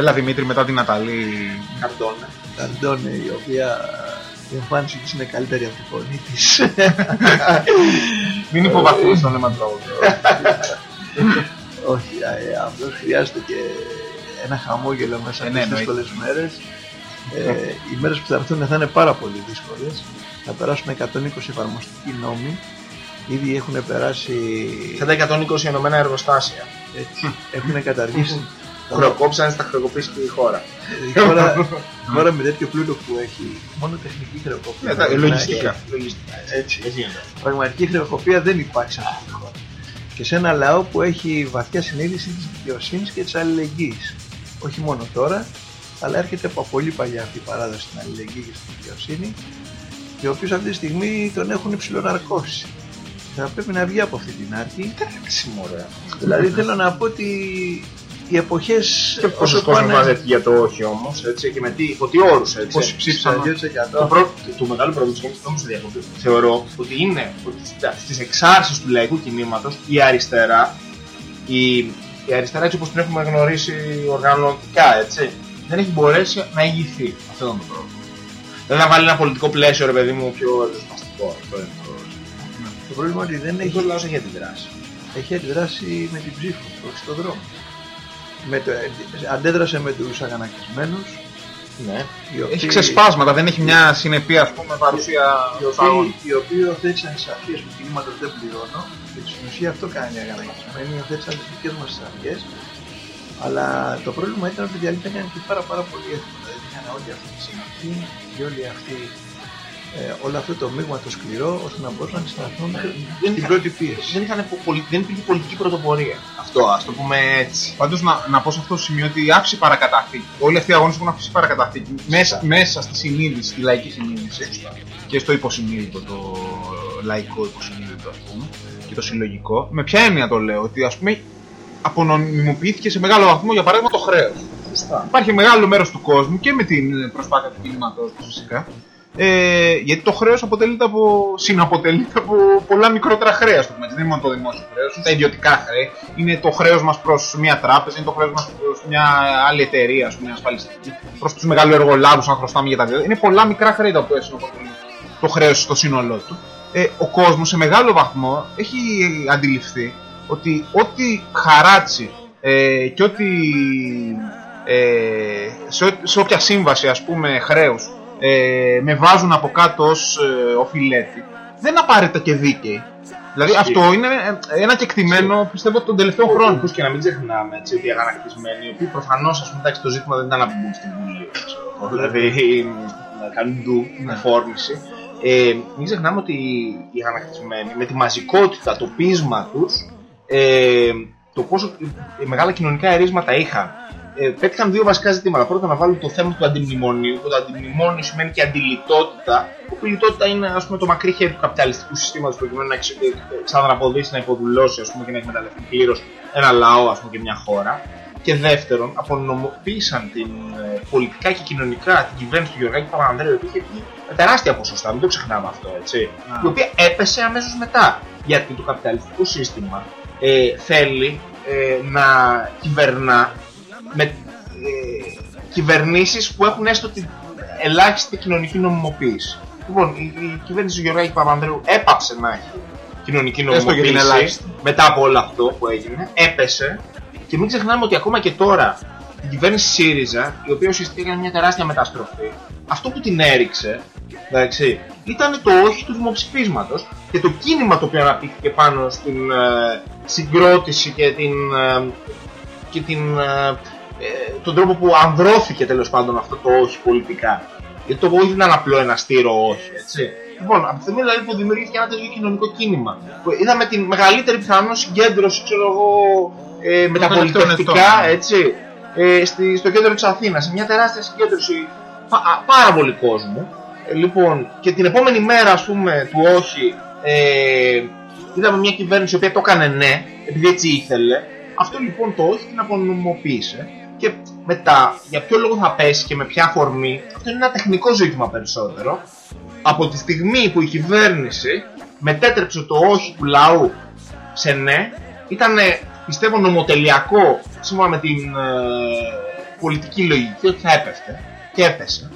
Έλα Δημήτρη μετά την Ναταλή. Καρτόνα. Αντώνη, η οποία η εμφάνιση της είναι καλύτερη από τη φωνή της. Μην υποβαθμίσεις τον αίμα του τραγουδιού. Όχι, ε, απλώς χρειάζεται και ένα χαμόγελο μέσα Ε, από ναι, τις εννοείται. δύσκολες μέρες. Ε, οι μέρες που θα έρθουν θα είναι πάρα πολύ δύσκολες. Θα περάσουν 120 εφαρμοστικοί νόμοι. Ήδη έχουν περάσει... Θα τα 120 ενωμένα εργοστάσια. Έτσι, έχουν καταργήσει. Χρεοκόψαν στα χρεοκοπήσεις και η χώρα. Η χώρα, η χώρα με τέτοιο πλούτο που έχει, μόνο τεχνική χρεοκοπία. Ναι, τα- δεν λογιστικά. έχει. Λογιστικά. Έτσι. Δεν γίνεται. Πραγματική χρεοκοπία δεν υπάρχει σε αυτή τη χώρα. Και σε ένα λαό που έχει βαθιά συνείδηση της δικαιοσύνης και της αλληλεγγύης. Όχι μόνο τώρα, αλλά έρχεται από πολύ παλιά αυτή η παράδοση στην αλληλεγγύη και στην δικαιοσύνη και ο οποίος αυτή τη στιγμή τον έχουν υψηλοναρκώσει. Θα πρέπει να βγει από αυτή την άρκη. Εντάξει, μωρέ. δηλαδή θέλω να πω ότι οι εποχές Και πόσος κόσμος βάζεται για το όχι όμως, έτσι, και με τι, υπό τι όρους, έτσι. Πόσοι ψήφισαν. 2%. Το, πρώτο, το μεγάλο πρόβλημα της όμως σε διακοπή, θεωρώ ότι είναι ότι στα- στις εξάρσεις του λαϊκού κινήματος η αριστερά, η, η αριστερά έτσι όπως την έχουμε γνωρίσει οργανωτικά, έτσι, δεν έχει μπορέσει να ηγηθεί. Αυτό είναι το πρόβλημα. Δηλαδή να βάλει ένα πολιτικό πλαίσιο, ρε παιδί μου, πιο ριζοσπαστικό. Αυτό είναι το πρόβλημα. Το πρόβλημα είναι ότι δεν Έχει έχει, ο λαός έχει αντιδράσει. έχει αντιδράσει με την ψήφο, όχι στον δρόμο. Με το, αντέδρασε με τους αγανακτισμένους, Ναι. οι οποίοι, Έχει ξεσπάσματα, δεν έχει μια συνεπία ας πούμε παρουσία οι των φάγων. οποίοι, οι οποίοι υιοθέτησαν τις αρχές του κινήματος δεν πληρώνω και στην ουσία αυτό κάνει οι αγανακτισμένοι, υιοθέτησαν τις δικές μας τις αρχές αλλά το πρόβλημα ήταν ότι διαλύθηκαν και πάρα πάρα πολύ εύκολα. Δηλαδή είχαν όλη αυτή τη συνοχή και όλη αυτή, ε, όλο αυτό το μείγμα το σκληρό ώστε να μπορούσαν να αντισταθούν Δεν στην είχα- πρώτη πίεση. Δεν, είχαν πο- πολι- δεν υπήρχε πολιτική πρωτοπορία. Αυτό, ας το πούμε έτσι. Πάντως να, να πω σε αυτό το σημείο ότι άφησε παρακαταθήκη. Όλοι αυτοί οι αγώνες έχουν αφήσει παρακαταθήκη μέσα, μέσα στη συνείδηση, στη λαϊκή συνείδηση και στο υποσυνείδητο, το λαϊκό υποσυνείδητο ας πούμε και το συλλογικό. Με ποια έννοια το λέω, ότι ας πούμε απονομιμοποιήθηκε σε μεγάλο βαθμό για παράδειγμα το χρέος. Σωστά. Υπάρχει μεγάλο μέρος του κόσμου και με την προσπάθεια του κινήματός του φυσικά. Ε, γιατί το χρέος αποτελείται από, συναποτελείται από πολλά μικρότερα χρέη. ας το πούμε έτσι. Δεν είναι μόνο το δημόσιο χρέος, είναι τα ιδιωτικά χρέη. Είναι το χρέος μας προς μια τράπεζα, είναι το χρέος μας προς μια άλλη εταιρεία, ας πούμε, ασφαλιστική, προς τους μεγάλου εργολάβου, αν χρωστάμε για τα δύο. Είναι πολλά μικρά χρέη τα οποία συναποτελούν το χρέος στο σύνολό του. Ε, ο κόσμος σε μεγάλο βαθμό έχει αντιληφθεί ότι ό,τι χαράτσι ε, και ό,τι ε, σε, ό- σε όποια σύμβαση ας πούμε χρέους ε, με βάζουν από κάτω ως ε, οφειλέτη δεν είναι απαραίτητα και δίκαιοι. Δηλαδή Ισχύει. αυτό είναι ε, ένα κεκτημένο πιστεύω των τελευταίων χρόνων. Όπως και να μην ξεχνάμε έτσι, ότι οι αγανακτισμένοι, οι οποίοι προφανώς εντάξει, το ζήτημα δεν ήταν να μπουν στην Βουλή. ξέρω εγώ, Δηλαδή να κάνουν ντου, εφόρμηση. Ε, μην ξεχνάμε ότι οι αγανακτισμένοι με τη μαζικότητα, το πείσμα τους, ε, το πόσο ε, μεγάλα κοινωνικά ερίσματα είχαν. Ε, πέτυχαν δύο βασικά ζητήματα. Πρώτον, να βάλουν το θέμα του αντιμνημονίου. που Το αντιμνημόνιο σημαίνει και αντιλητότητα. Που η λιτότητα είναι ας πούμε, το μακρύ χέρι του καπιταλιστικού συστήματος προκειμένου να εξ- ε, ξαναποδήσει, να υποδουλώσει ας πούμε, και να εκμεταλλευτεί πλήρως ένα λαό ας πούμε, και μια χώρα. Και δεύτερον, απονομοποίησαν την ε, πολιτικά και κοινωνικά την κυβέρνηση του Γεωργάκη Παπανδρέου, που είχε βγει με τεράστια ποσοστά, μην το ξεχνάμε αυτό, έτσι. Η οποία έπεσε αμέσως μετά. Γιατί το καπιταλιστικό σύστημα ε, θέλει ε, να κυβερνά με ε, κυβερνήσεις που έχουν έστω την ελάχιστη κοινωνική νομιμοποίηση. Λοιπόν, η, η κυβέρνηση του Γεωργάκη Παπανδρέου έπαψε να έχει κοινωνική Έστω και την νομιμοποίηση ελάχιστη. μετά από όλο αυτό που έγινε, έπεσε και μην ξεχνάμε ότι ακόμα και τώρα η κυβέρνηση ΣΥΡΙΖΑ, η οποία ουσιαστικά έκανε μια τεράστια μεταστροφή, αυτό που την έριξε εντάξει, ήταν το όχι του δημοψηφίσματος και το κίνημα το οποίο αναπτύχθηκε πάνω στην ε, συγκρότηση και την, ε, και την, ε, ε, τον τρόπο που ανδρώθηκε τέλος πάντων αυτό το όχι πολιτικά. Γιατί το όχι δεν ήταν απλό ένα στήρο όχι, έτσι. Λοιπόν, από τη στιγμή δηλαδή που δημιουργήθηκε ένα τέτοιο κοινωνικό κίνημα, που είδαμε την μεγαλύτερη πιθανό συγκέντρωση, ξέρω εγώ, ε, μεταπολιτευτικά, τελευταίων ετών. έτσι, ε, στη, στο κέντρο της Αθήνας, σε μια τεράστια συγκέντρωση πα- α, πάρα πολύ κόσμου. Ε, λοιπόν, και την επόμενη μέρα, ας πούμε, του όχι, ε, είδαμε μια κυβέρνηση η οποία το έκανε ναι, επειδή έτσι ήθελε. Αυτό λοιπόν το όχι την απονομοποίησε. Και μετά, για ποιο λόγο θα πέσει και με ποια αφορμή, αυτό είναι ένα τεχνικό ζήτημα περισσότερο. Από τη στιγμή που η κυβέρνηση μετέτρεψε το όχι του λαού σε ναι, ήταν πιστεύω νομοτελειακό σύμφωνα με την, ε, πολιτική λογική ότι θα έπεφτε και έπεσε.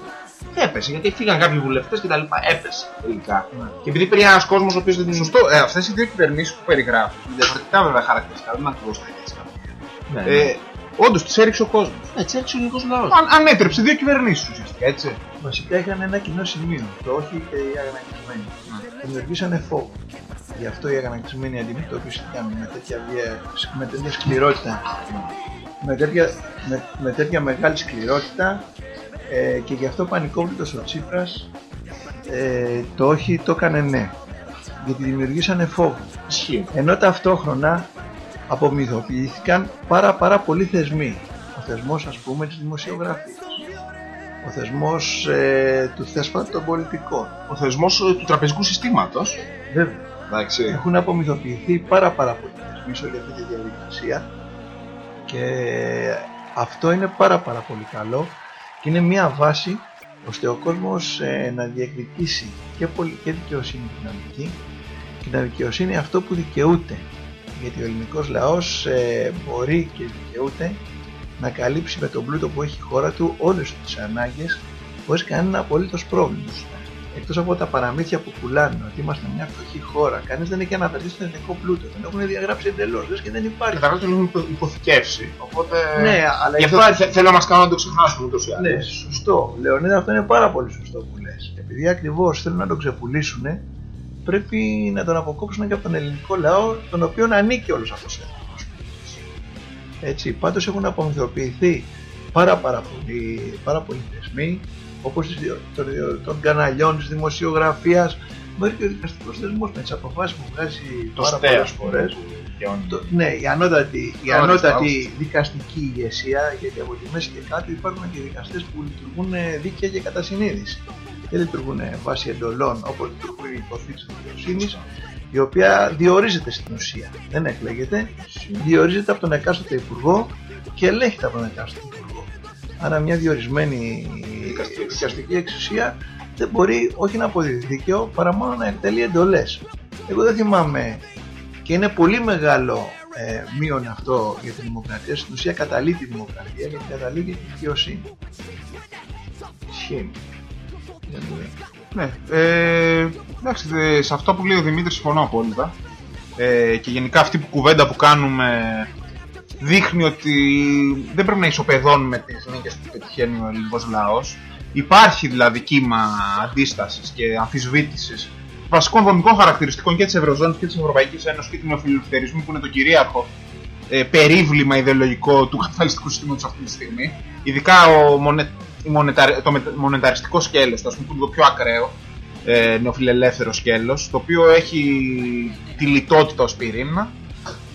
Και έπεσε γιατί φύγαν κάποιοι βουλευτές και τα λοιπά. Έπεσε τελικά. Και επειδή υπήρχε ένας κόσμος ο οποίος δεν την Σωστό, ε, αυτές οι δύο κυβερνήσεις που περιγράφουν, διαφορετικά βέβαια χαρακτηριστικά, δεν είναι ακριβώς τα ίδια. Ναι, ναι. Ε, Όντως τις έριξε ο κόσμος. Έτσι έτσι ο ελληνικό λαός. Αν, ανέτρεψε δύο κυβερνήσεις ουσιαστικά, έτσι. Βασικά είχαν ένα κοινό σημείο, το όχι και οι αγανακτισμένοι. Δημιουργήσανε φόβο. Γι' αυτό οι αγανακτισμένοι αντιμετωπίστηκαν με τέτοια, βία- με τέτοια σκληρότητα. Με τέτοια, με, με τέτοια μεγάλη σκληρότητα ε, και γι' αυτό πανικόβλητος ο Τσίπρας ε, το όχι το έκανε ναι. Γιατί δημιουργήσανε φόβο. Ισχύει. Ενώ ταυτόχρονα απομυθοποιήθηκαν πάρα πάρα πολλοί θεσμοί. Ο θεσμός ας πούμε της δημοσιογραφίας. Ο θεσμός ε, του θέσπατου των πολιτικών. Ο θεσμός του τραπεζικού συστήματος. Βέβαια. Εντάξει. Έχουν απομυθοποιηθεί πάρα πάρα πολλοί θεσμοί σε όλη αυτή τη διαδικασία και αυτό είναι πάρα πάρα πολύ καλό και είναι μια βάση ώστε ο κόσμος ε, να διεκδικήσει και, πολι... και δικαιοσύνη κοινωνική και να δικαιοσύνη αυτό που δικαιούται γιατί ο ελληνικός λαός ε, μπορεί και δικαιούται να καλύψει με τον πλούτο που έχει η χώρα του όλες τις ανάγκες χωρίς κανένα απολύτως πρόβλημα. Εκτός από τα παραμύθια που πουλάνε ότι είμαστε μια φτωχή χώρα, κανείς δεν έχει αναφερθεί στον εθνικό πλούτο. Τον έχουν διαγράψει εντελώς, λες και δεν υπάρχει. Καταρχάς τον έχουν υπο- υποθηκεύσει. Οπότε. Ναι, αλλά Γι' αυτό υπάρχει. θε- θέλω να μας κάνουν να το ξεχνάσουμε ούτως ή άλλως. Ναι, σωστό. Λεωνίδα, αυτό είναι πάρα πολύ σωστό που λες. Επειδή ακριβώς θέλουν να τον ξεπουλήσουν, πρέπει να τον αποκόψουν και από τον ελληνικό λαό, τον οποίο ανήκει όλος αυτός ο εθνικός πλούτος. Έτσι, πάντως έχουν απομυθοποιηθεί πάρα, πάρα, πολλοί, πάρα πολλοί θεσμοί, όπως τις διο- των, των καναλιών της δημοσιογραφίας, μέχρι και ο δικαστικός θεσμός με τις αποφάσεις που βγάζει Το πάρα ΣΤΕ, πολλές ας πούμε, φορές. που δικαιώνει. Το- ναι, η ανώτατη, η Τώρα ανώτατη δικαστική ηγεσία, γιατί από τη μέση και κάτω υπάρχουν και δικαστές που λειτουργούν ε, δίκαια και κατά συνείδηση. Και λειτουργούν ε, βάσει εντολών, όπως λειτουργούν οι υποθήκη της δικαιοσύνης, η οποία διορίζεται στην ουσία. Δεν εκλέγεται, διορίζεται από τον εκάστοτε υπουργό και ελέγχεται από τον εκάστοτε υπουργό. Άρα μια διορισμένη δικαστική εξουσία δεν μπορεί όχι να αποδίδει δίκαιο παρά μόνο να εκτελεί εντολές. Εγώ δεν θυμάμαι και είναι πολύ μεγάλο ε, μείον αυτό για την δημοκρατία. Στην ουσία καταλύει τη δημοκρατία γιατί καταλήγει τη δικαιοσύνη. Ισχύει. Δεν είναι. Ναι, ε, εντάξει, δε- σε αυτό που λέει ο Δημήτρης συμφωνώ απόλυτα. Ε, και γενικά αυτή που κουβέντα που κάνουμε δείχνει ότι δεν πρέπει να ισοπεδώνουμε τις νίκες που πετυχαίνει ο ελληνικός λαός. Υπάρχει δηλαδή κύμα αντίστασης και αμφισβήτησης βασικών δομικών χαρακτηριστικών και της Ευρωζώνης και της Ευρωπαϊκής Ένωσης και του νεοφιλελευθερισμού που είναι το κυρίαρχο ε, περίβλημα ιδεολογικό του καπιταλιστικού συστήματος αυτή τη στιγμή. Ειδικά ο μονε, η μονεταρι- το με- μονεταριστικό σκέλος, το, ας πούμε, που είναι το πιο ακραίο, ε, νεοφιλελεύθερο σκέλος, το οποίο έχει τη λιτότητα ως πυρήνα.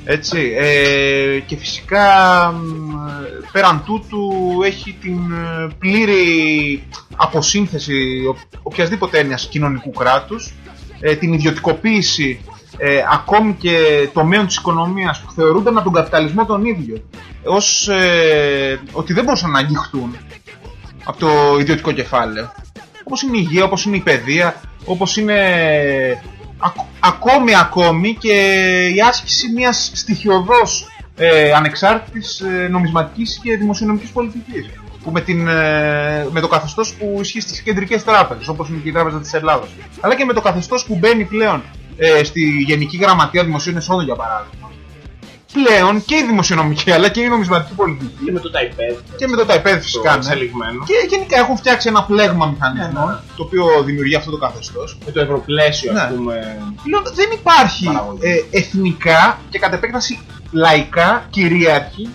Έτσι, ε, και φυσικά μ, πέραν τούτου έχει την ε, πλήρη αποσύνθεση ο- οποιασδήποτε έννοιας κοινωνικού κράτους, ε, την ιδιωτικοποίηση ε, ακόμη και τομέων της οικονομίας που θεωρούνταν από τον καπιταλισμό τον ίδιο ως ε, ότι δεν μπορούσαν να αγγιχτούν από το ιδιωτικό κεφάλαιο. Όπως είναι η υγεία, όπως είναι η παιδεία, όπως είναι ακ- ακόμη ακόμη και η άσκηση μιας στοιχειοδός ε, ανεξάρτητης ε, νομισματικής και δημοσιονομικής πολιτικής που με, την, ε, με το καθεστώς που ισχύει στις κεντρικές τράπεζες όπως είναι και η Τράπεζα της Ελλάδας αλλά και με το καθεστώς που μπαίνει πλέον ε, στη Γενική Γραμματεία Δημοσίων Εσόδων για παράδειγμα πλέον και η δημοσιονομική αλλά και η νομισματική πολιτική Και με το TypePad. και με το TypePad φυσικά ναι. εξελιγμένο. και γενικά έχουν φτιάξει ένα πλέγμα μηχανισμών το οποίο δημιουργεί αυτό το καθεστώς Με το ευρωπλαίσιο, Ναι. ας πούμε. Λέω, δεν υπάρχει Παραγωγή. ε, εθνικά και κατ' επέκταση λαϊκά κυρίαρχη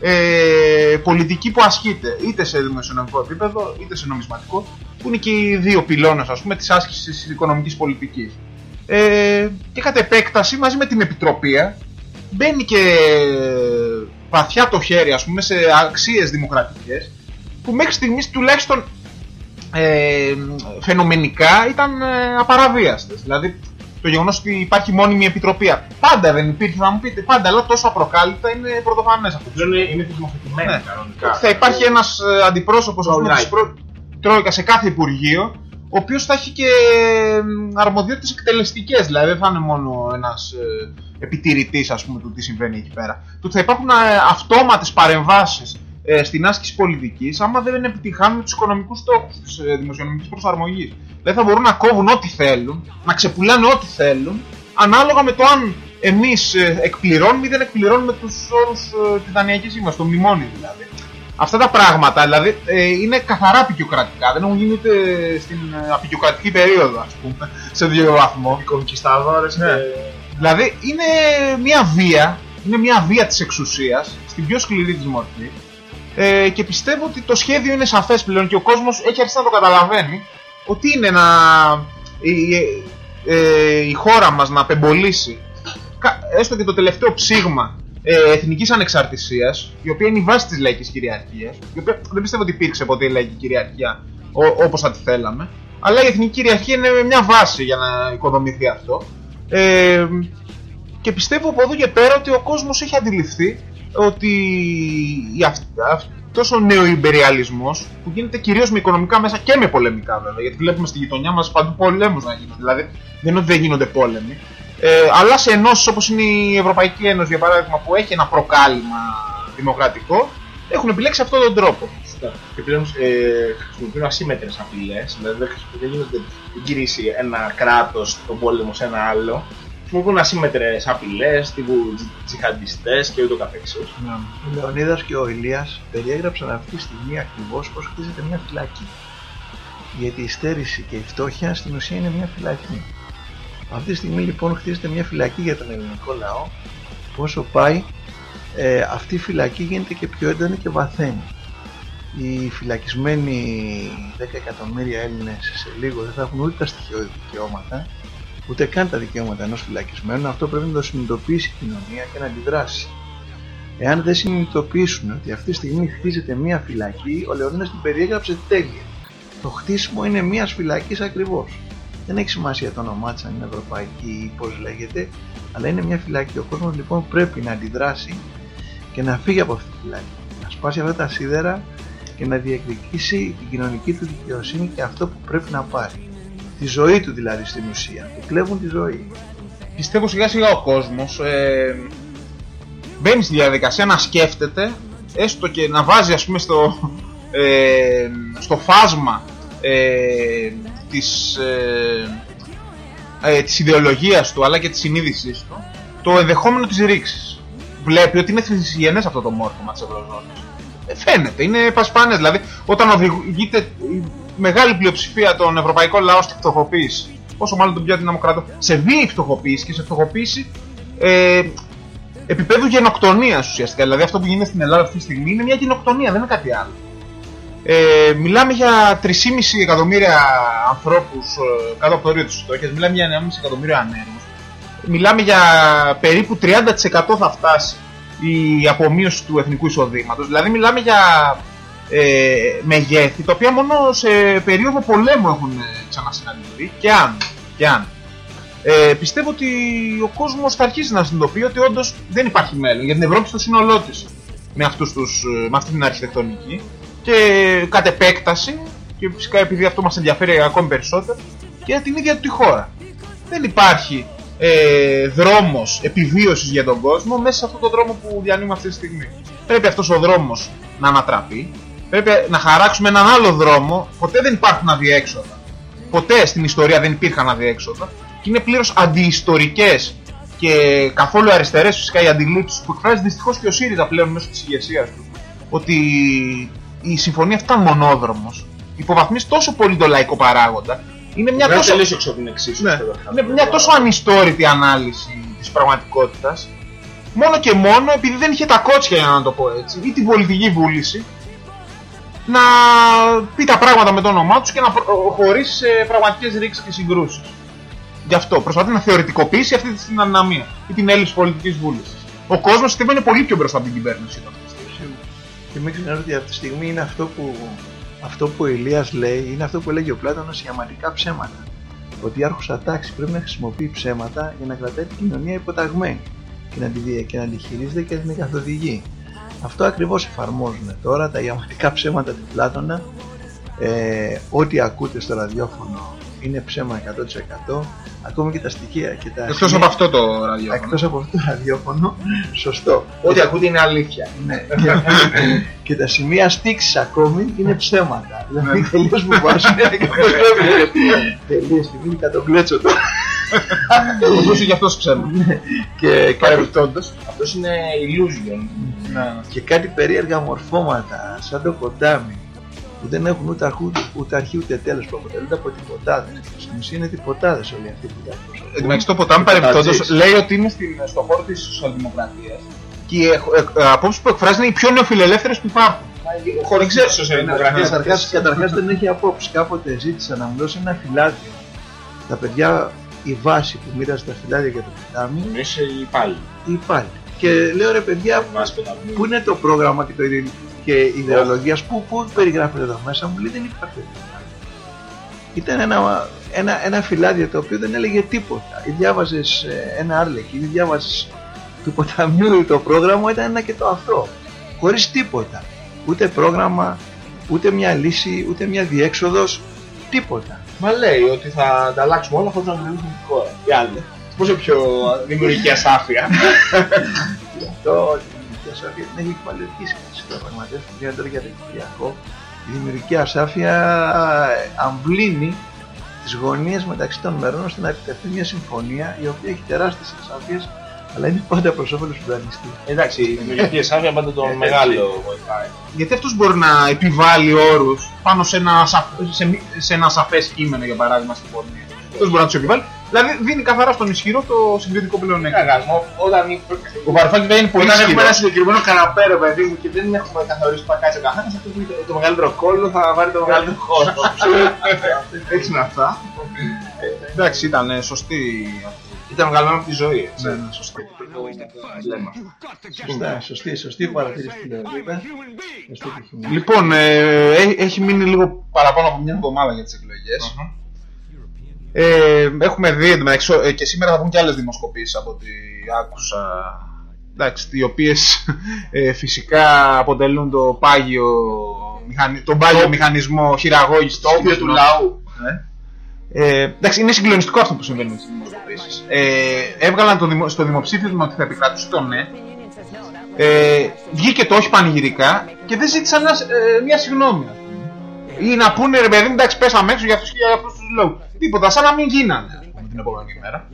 ε, πολιτική που ασκείται είτε σε δημοσιονομικό επίπεδο είτε σε νομισματικό που είναι και οι δύο πυλώνες ας πούμε της άσκησης της οικονομικής πολιτικής ε, και κατ' επέκταση μαζί με την επιτροπία μπαίνει και βαθιά το χέρι ας πούμε σε αξίες δημοκρατικές που μέχρι στιγμής τουλάχιστον ε, φαινομενικά ήταν ε, απαραβίαστες. Δηλαδή το γεγονός ότι υπάρχει μόνιμη επιτροπή. Πάντα δεν υπήρχε, θα μου πείτε, πάντα, αλλά τόσο απροκάλυπτα είναι πρωτοφανές αυτό. Αυτό είναι, είναι θεσμοθετημένο Ναι. κανονικά. Θα υπάρχει ένας αντιπρόσωπος Right. της προ... Τρόικα σε κάθε υπουργείο, ο οποίος θα έχει και αρμοδιότητες εκτελεστικές. Δηλαδή δεν θα είναι μόνο ένας επιτηρητής, ας πούμε, του τι συμβαίνει εκεί πέρα. Του ότι θα υπάρχουν αυτόματες παρεμβάσεις ε, στην άσκηση πολιτικής, άμα δεν επιτυχάνουν τους οικονομικούς στόχους της ε, δημοσιονομικής προσαρμογής. Δηλαδή θα μπορούν να κόβουν ό,τι θέλουν, να ξεπουλάνε ό,τι θέλουν, ανάλογα με το αν εμείς εκπληρώνουμε ή δεν εκπληρώνουμε τους όρους ε, της δανειακής σύμβασης, το μνημόνιο δηλαδή. Αυτά τα πράγματα δηλαδή ε, είναι καθαρά απεικιοκρατικά. Δεν έχουν γίνει ούτε στην ε, απεικιοκρατική περίοδο, ας πούμε, σε δύο βαθμό. Οι κονκισταδόρες Ναι. και... Δηλαδή είναι μια βία, είναι μια βία της εξουσίας, στην πιο σκληρή της μορφή ε, και πιστεύω ότι το σχέδιο είναι σαφές πλέον και ο κόσμος έχει αρχίσει να το καταλαβαίνει ότι είναι να η, ε, η χώρα μας να απεμπολίσει κα- έστω και το τελευταίο ψήγμα ε, εθνικής ανεξαρτησίας η οποία είναι η βάση της λαϊκής κυριαρχίας η οποία δεν πιστεύω ότι υπήρξε ποτέ η λαϊκή κυριαρχία ο, όπως θα τη θέλαμε αλλά η εθνική κυριαρχία είναι μια βάση για να οικοδομηθεί αυτό. Ε, και πιστεύω από εδώ και πέρα ότι ο κόσμος έχει αντιληφθεί ότι η αυ- αυτός ο νεοϊμπεριαλισμός που γίνεται κυρίως με οικονομικά μέσα και με πολεμικά βέβαια γιατί βλέπουμε στη γειτονιά μας παντού πολέμους να γίνονται. Δηλαδή δεν είναι ότι δεν γίνονται πόλεμοι ε, αλλά σε ενώσεις όπως είναι η Ευρωπαϊκή Ένωση για παράδειγμα που έχει ένα προκάλημα δημοκρατικό έχουν επιλέξει αυτόν τον τρόπο Σωστά. Και πλέον ε, χρησιμοποιούν ασύμμετρε απειλές. Δηλαδή δεν, χρησιμοποιούν- δεν γίνεται δεν κηρύσσει ένα κράτος τον πόλεμο σε ένα άλλο. Χρησιμοποιούν ασύμμετρε απειλές, τύπου τζιχαντιστές και ούτω καθεξής. Ο Λεωνίδας και ο Ηλίας περιέγραψαν αυτή τη στιγμή ακριβώς πως χτίζεται μια φυλακή. Γιατί η στέρηση και η φτώχεια στην ουσία είναι μια φυλακή. Αυτή τη στιγμή λοιπόν χτίζεται μια φυλακή για τον ελληνικό λαό. Όσο πάει, ε, αυτή η φυλακή γίνεται και πιο έντονη και βαθαίνει. Οι φυλακισμένοι 10 εκατομμύρια Έλληνες σε λίγο δεν θα έχουν ούτε τα στοιχειώδη δικαιώματα, ούτε καν τα δικαιώματα ενός φυλακισμένου. Αυτό πρέπει να το συνειδητοποιήσει η κοινωνία και να αντιδράσει. Εάν δεν συνειδητοποιήσουν ότι αυτή τη στιγμή χτίζεται μία φυλακή, ο Λεωνίδας την περιέγραψε τέλεια. Το χτίσιμο είναι μία φυλακής ακριβώς. Δεν έχει σημασία το όνομά της, αν είναι ευρωπαϊκή ή πώς λέγεται, αλλά είναι μια φυλακή. Ο κόσμος λοιπόν πρέπει να αντιδράσει και να φύγει από αυτή τη φυλακή. Να σπάσει αυτά τα σίδερα και να διεκδικήσει την κοινωνική του δικαιοσύνη και αυτό που πρέπει να πάρει. Τη ζωή του δηλαδή στην ουσία. Του κλέβουν τη ζωή. πιστεύω σιγά σιγά ο κόσμος ε, μπαίνει στη διαδικασία να σκέφτεται έστω και να βάζει ας πούμε στο, ε, στο φάσμα ε, της, ε, ε, της ιδεολογίας του αλλά και της συνείδησής του το ενδεχόμενο της ρήξης. Βλέπει ότι είναι θρησκείες αυτό το μόρφωμα της Ευρωζώνης. Ε, φαίνεται, είναι πασπάνες. Δηλαδή, όταν οδηγείται η μεγάλη πλειοψηφία των ευρωπαϊκών λαών στη φτωχοποίηση, όσο μάλλον τον πιο δυναμό κράτο, σε βίαιη φτωχοποίηση και σε φτωχοποίηση ε, επίπεδου γενοκτονίας ουσιαστικά. Δηλαδή, αυτό που γίνεται στην Ελλάδα αυτή τη στιγμή είναι μια γενοκτονία, δεν είναι κάτι άλλο. Ε, μιλάμε για 3,5 εκατομμύρια ανθρώπους ε, κάτω από το όριο της φτώχειας, μιλάμε για 1,5 εκατομμύριο ανέργους, μιλάμε για περίπου 30% θα φτάσει η απομείωση του εθνικού εισοδήματος, δηλαδή μιλάμε για ε, μεγέθη τα οποία μόνο σε περίοδο πολέμου έχουν ε, ξανασυναντηθεί. Και αν, και αν. Ε, πιστεύω ότι ο κόσμος θα αρχίσει να συνειδητοποιεί ότι όντως δεν υπάρχει μέλλον. Για την Ευρώπη στο σύνολό της με, αυτούς τους, ε, με αυτή την αρχιτεκτονική και κατ' επέκταση και φυσικά επειδή αυτό μας ενδιαφέρει ακόμη περισσότερο και για την ίδια του τη χώρα. Δεν υπάρχει ε, δρόμος επιβίωσης για τον κόσμο μέσα σε αυτόν τον δρόμο που διανύουμε αυτή τη στιγμή. Πρέπει αυτός ο δρόμος να ανατραπεί, πρέπει να χαράξουμε έναν άλλο δρόμο, ποτέ δεν υπάρχουν αδιέξοδα. Ποτέ στην ιστορία δεν υπήρχαν αδιέξοδα και είναι πλήρως αντιιστορικές και καθόλου αριστερές φυσικά οι αντιλήψεις που εκφράζει δυστυχώς και ο ΣΥΡΙΖΑ πλέον μέσω της ηγεσίας του ότι η συμφωνία αυτή ήταν μονόδρομος υποβαθμίζει τόσο πολύ το λαϊκό παράγοντα είναι μια Δεν τόσο... τελείως έξω από την εξίσου. Ναι, είναι μια τόσο ανιστόρητη ανάλυση της πραγματικότητας μόνο και μόνο επειδή δεν είχε τα κότσια για να το πω έτσι ή την πολιτική βούληση να πει τα πράγματα με το όνομά τους και να προχωρήσει σε πραγματικές ρήξεις και συγκρούσεις. Γι' αυτό προσπαθεί να θεωρητικοποιήσει αυτή την αδυναμία ή την έλλειψη πολιτικής βούλησης. Ο κόσμος πιστεύω είναι πολύ πιο μπροστά από την κυβέρνηση. τώρα. Σίγουρα. Και μην ξεχνάτε ότι αυτή τη στιγμή είναι αυτό που, αυτό που ο Ηλίας λέει, είναι αυτό που έλεγε ο Πλάτωνας ιαματικά ψέματα. Ότι η άρχουσα τάξη πρέπει να χρησιμοποιεί ψέματα για να κρατάει την κοινωνία υποταγμένη και να τη, δι- και να τη χειρίζεται και να την καθοδηγεί. Αυτό ακριβώς εφαρμόζουν τώρα τα ιαματικά ψέματα του Πλάτωνα. Ε, ό,τι ακούτε στο ραδιόφωνο είναι ψέμα 100%. Ακόμη και τα στοιχεία και τα Εκτός σημεία- από αυτό το ραδιόφωνο. εκτός από αυτό το ραδιόφωνο, σωστό. Ό,τι ακούτε είναι αλήθεια. Ναι. και, και τα σημεία στήξης ακόμη είναι ψέματα. Δηλαδή τελείως μου βάζουν τελείως την ίδια το κλέτσο τώρα. Ωστόσο γι' αυτός ψέμα. και, κάτι, Παρεμπιπτόντως, αυτός είναι illusion. και κάτι περίεργα μορφώματα σαν το ποτάμι που δεν έχουν ούτε, αρχού, ούτε αρχή ούτε τέλος που αποτελούνται από τυποτάδες. Στην ουσία είναι τυποτάδες όλοι αυτοί που τα εκπροσωπούν. Εν τω μεταξύ το ποτάμι παρεμπιπτόντως Τατζής. λέει ότι είναι στην, στο χώρο της σοσιαλδημοκρατίας και οι εκ- εκ- απόψεις που εκφράζει είναι οι πιο νεοφιλελεύθερες που υπάρχουν. Ο χωρίς ξέρω σοσιαλδημοκρατία. Καταρχάς, καταρχάς δεν έχει απόψη. Κάποτε ζήτησα να μου δώσει ένα φυλάδιο. Τα παιδιά, η βάση που μοίραζε τα φυλάδια για το ποτάμι, Εμείς οι υπάλληλοι. ή πάλι. Και λέω ρε παιδιά, Βάση ποταμιού. πού είναι το πρόγραμμα και, το ιδε- και η ιδεολογία, πού, πού περιγράφεται εδώ μέσα, μου λέει δεν υπάρχει. Ήταν ένα, ένα, ένα φυλάδιο το οποίο δεν έλεγε τίποτα. Ή διάβαζες ε, ένα άρλεκι, ή διάβαζες του ποταμιού το πρόγραμμα, ήταν ένα και το αυτό. Χωρίς τίποτα. Ούτε πρόγραμμα, ούτε μια λύση, ούτε μια διέξοδος, τίποτα. Μα λέει ότι θα τα αλλάξουμε όλα χωρίς να δημιουργήσουμε τη χώρα. Οι άλλοι. Πόσο πιο δημιουργική ασάφεια. Γι' αυτό η δημιουργική ασάφεια την έχει παλαιοχήσει στις διαπραγματεύσεις που γίνονται τώρα για το Κυπριακό. Η δημιουργική ασάφεια ε, αμβλύνει τις γωνίες μεταξύ των μερών ώστε να επιτευχθεί μια συμφωνία η οποία έχει τεράστιες ασάφειες αλλά είναι πάντα προς όφελος του δανειστή. Εντάξει, η δημιουργική ασάφεια πάντα τον μεγάλο βοηθάει. Γιατί αυτός μπορεί να επιβάλλει όρους πάνω σε ένα, ασαφ- σε, μη- σε ένα σαφές κείμενο για παράδειγμα συμφωνία. Αυτός μπορεί να τους επιβάλλει. Δηλαδή δίνει καθαρά στον ισχυρό το συγκριτικό πλεονέκτημα. Καγασμό, Ναι, όταν Ο Βαρουφάκης δεν είναι πολύ Όταν έχουμε ισχυρός. ένα συγκεκριμένο καναπέ, ρε παιδί μου, και δεν έχουμε καθορίσει που θα κάτσει ο καθένας, αυτό που είναι το, το μεγαλύτερο κόλλο θα βάλει το μεγαλύτερο χώρο. Έτσι είναι αυτά. Εντάξει, ήταν ε, σωστή. Ήταν βγαλμένο από τη ζωή. έτσι. Ναι, ναι, σωστή. Λέμε αυτά. Σωστά, σωστή, σωστή παρατήρηση που λέω. Βέβαια. Σωστή επιχείρημα. Λοιπόν, ε, έ- έχει μείνει λίγο παραπάνω από μια εβδομάδα για τις εκλογές. Ε, έχουμε δει εντωμεταξύ, ε, και σήμερα θα βγουν και άλλες δημοσκοπήσεις από ό,τι άκουσα. Εντάξει, οι οποίες ε, φυσικά αποτελούν το πάγιο, μηχανι... τον πάγιο μηχανισμό χειραγώγησης Το όπιο του λαού. Ε, εντάξει, είναι συγκλονιστικό αυτό που συμβαίνει στις δημοσκοπήσεις. Ε, έβγαλαν το δημο- στο δημοψήφισμα ότι θα επικρατούσε το ναι. Ε, βγήκε το όχι πανηγυρικά και δεν ζήτησαν ένα, ε, μια συγγνώμη. Ας πούμε. Ή να πούνε ρε παιδί μου, εντάξει, πέσαμε έξω για αυτούς και για αυτούς τους λόγους. Τίποτα, σαν να μην γίνανε ας πούμε, την επόμενη μέρα.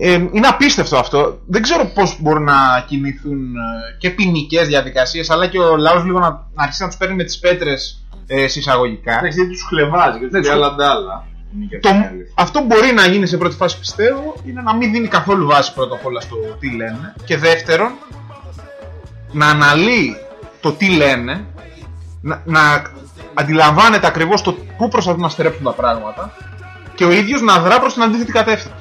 Ε, είναι απίστευτο αυτό. Δεν ξέρω πώς μπορούν να κινηθούν ε, και ποινικές διαδικασίες, αλλά και ο λαός λίγο να, να αρχίσει να τους παίρνει με τις πέτρες ε, συσσαγωγικά. Εντάξει, δεν τους χλεβάζει και Δεν τους τους- λέει άλλα ντάλα. Είναι και Το, αυτή η αλήθεια. αυτό που μπορεί να γίνει σε πρώτη φάση πιστεύω είναι να μην δίνει καθόλου βάση πρώτα απ' όλα στο τι λένε και δεύτερον να αναλύει το τι λένε να, να αντιλαμβάνεται ακριβώς το πού προσπαθούν να στερέψουν τα πράγματα και ο ίδιος να δρά προς την αντίθετη κατεύθυνση.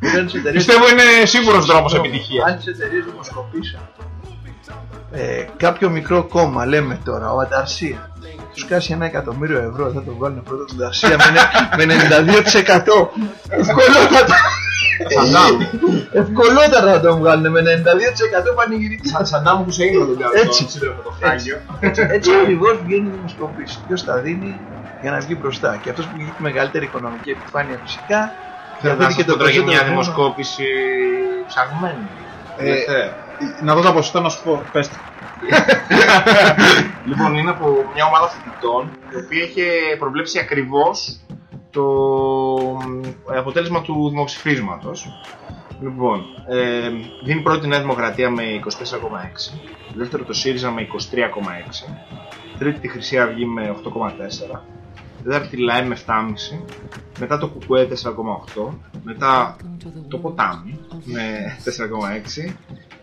Ήταν τις εταιρείες- Πιστεύω είναι σίγουρος δρόμος επιτυχίας. Αν τις εταιρείες δημοσκοπήσαν ε, κάποιο μικρό κόμμα, λέμε τώρα, ο Ανταρσία, τους κάσει ένα εκατομμύριο ευρώ, θα το βγάλουν πρώτο τον Ανταρσία με, με 92%. Ευκολότατα. Ευκολότατα θα τον βγάλουν με 92% πανηγυρική. Σαν Σαντάμ Χουσέιν να τον κάνω. Έτσι. σύντροφο το χάγιο. Έτσι, έτσι ακριβώς βγαίνει η δημοσκοπήση. Ποιος θα δίνει για να βγει μπροστά. Και αυτός που έχει τη μεγαλύτερη οικονομική επιφάνεια φυσικά Θα διαθέτει δείτε και το τώρα για μια περισσότερο χρήμα. δημοσκόπηση ψαγμένη. Ε, Τελευταία. να δω τα ποσοστά να σου πω. Πες τα. Λοιπόν, είναι από μια ομάδα φοιτητών η οποία είχε προβλέψει ακριβώς το ε, αποτέλεσμα του δημοψηφίσματος. Λοιπόν, ε, δίνει πρώτη Νέα Δημοκρατία με 24,6, δεύτερο το ΣΥΡΙΖΑ με 23,6, τρίτη τη Χρυσή Αυγή με 8,4, τέταρτη ΛΑΕ με 7,5, μετά το ΚΚΕ 4,8, μετά το Ποτάμι με 4,6,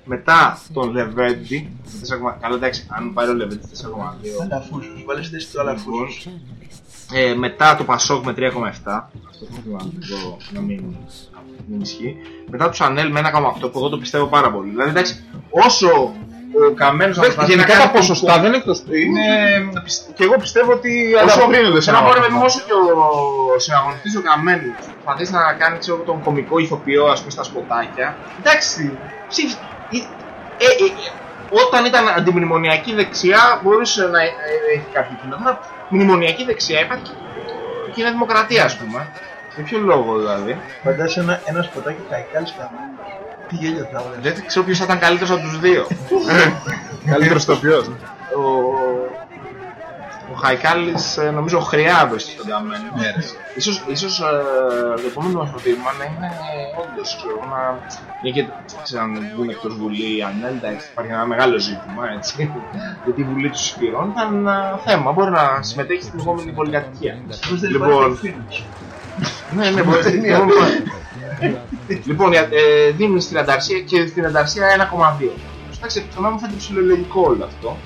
μετά τον Λεβέντη με 4,2, καλά εντάξει, αν πάρει ο Λεβέντη 4,2, Αλαφούσους, βάλες θέση του αλαφούσους. Ε, μετά το Πασόκ με 3,7. Αυτό θα ήθελα να το να μην, μην ισχύει. Μετά το Σανέλ με 1,8 που εγώ το πιστεύω πάρα πολύ. Δηλαδή εντάξει, όσο ο Καμένος Γενικά τα ποσοστά δεν είναι εκτός. Είναι... Και εγώ πιστεύω ότι ανταποκρίνονται σε ένα ένα μόνο βαθμό. με όσο και ο συναγωνιστής ο Καμένος προσπαθήσει να κάνει ξέρω, τον κωμικό ηθοποιό ας πούμε, στα σποτάκια. Εντάξει, ψήφι. ε, ε, ε, όταν ήταν αντιμνημονιακή δεξιά μπορούσε να ε, ε, έχει κάποιο κοινό. Τώρα μνημονιακή δεξιά υπάρχει και είναι δημοκρατία, ας πούμε. Για ποιο λόγο δηλαδή; Φαντάζεσαι ένα, ένας σποτάκι Χαϊκάλης καμένος. Τι γέλιο θα έβαλε. Δεν ξέρω ποιος θα ήταν καλύτερος από τους δύο. Καλύτερος τοπιό. ο, ο Χαϊκάλης ε, νομίζω χρειά βρίσκεται στον καμένο. Ίσως, ίσως ε, το επόμενο μας προτίμημα να είναι όντως ξέρω, να... Μια και ξέρω, αν βγουν εκτός Βουλή οι Ανέλ, εντάξει, υπάρχει ένα μεγάλο ζήτημα, έτσι. Γιατί η Βουλή τους Συγχυρών ήταν ένα θέμα, μπορεί να συμμετέχει στην επόμενη πολυκατοικία. Πώς δεν Λοιπόν, υπάρχει φίλος. ναι, ναι, μπορεί να Λοιπόν, ε, δίνουν στην Ανταρσία και στην Ανταρσία 1,2. Εντάξει, το να μου φαίνεται ψηλολογικό όλο αυτό.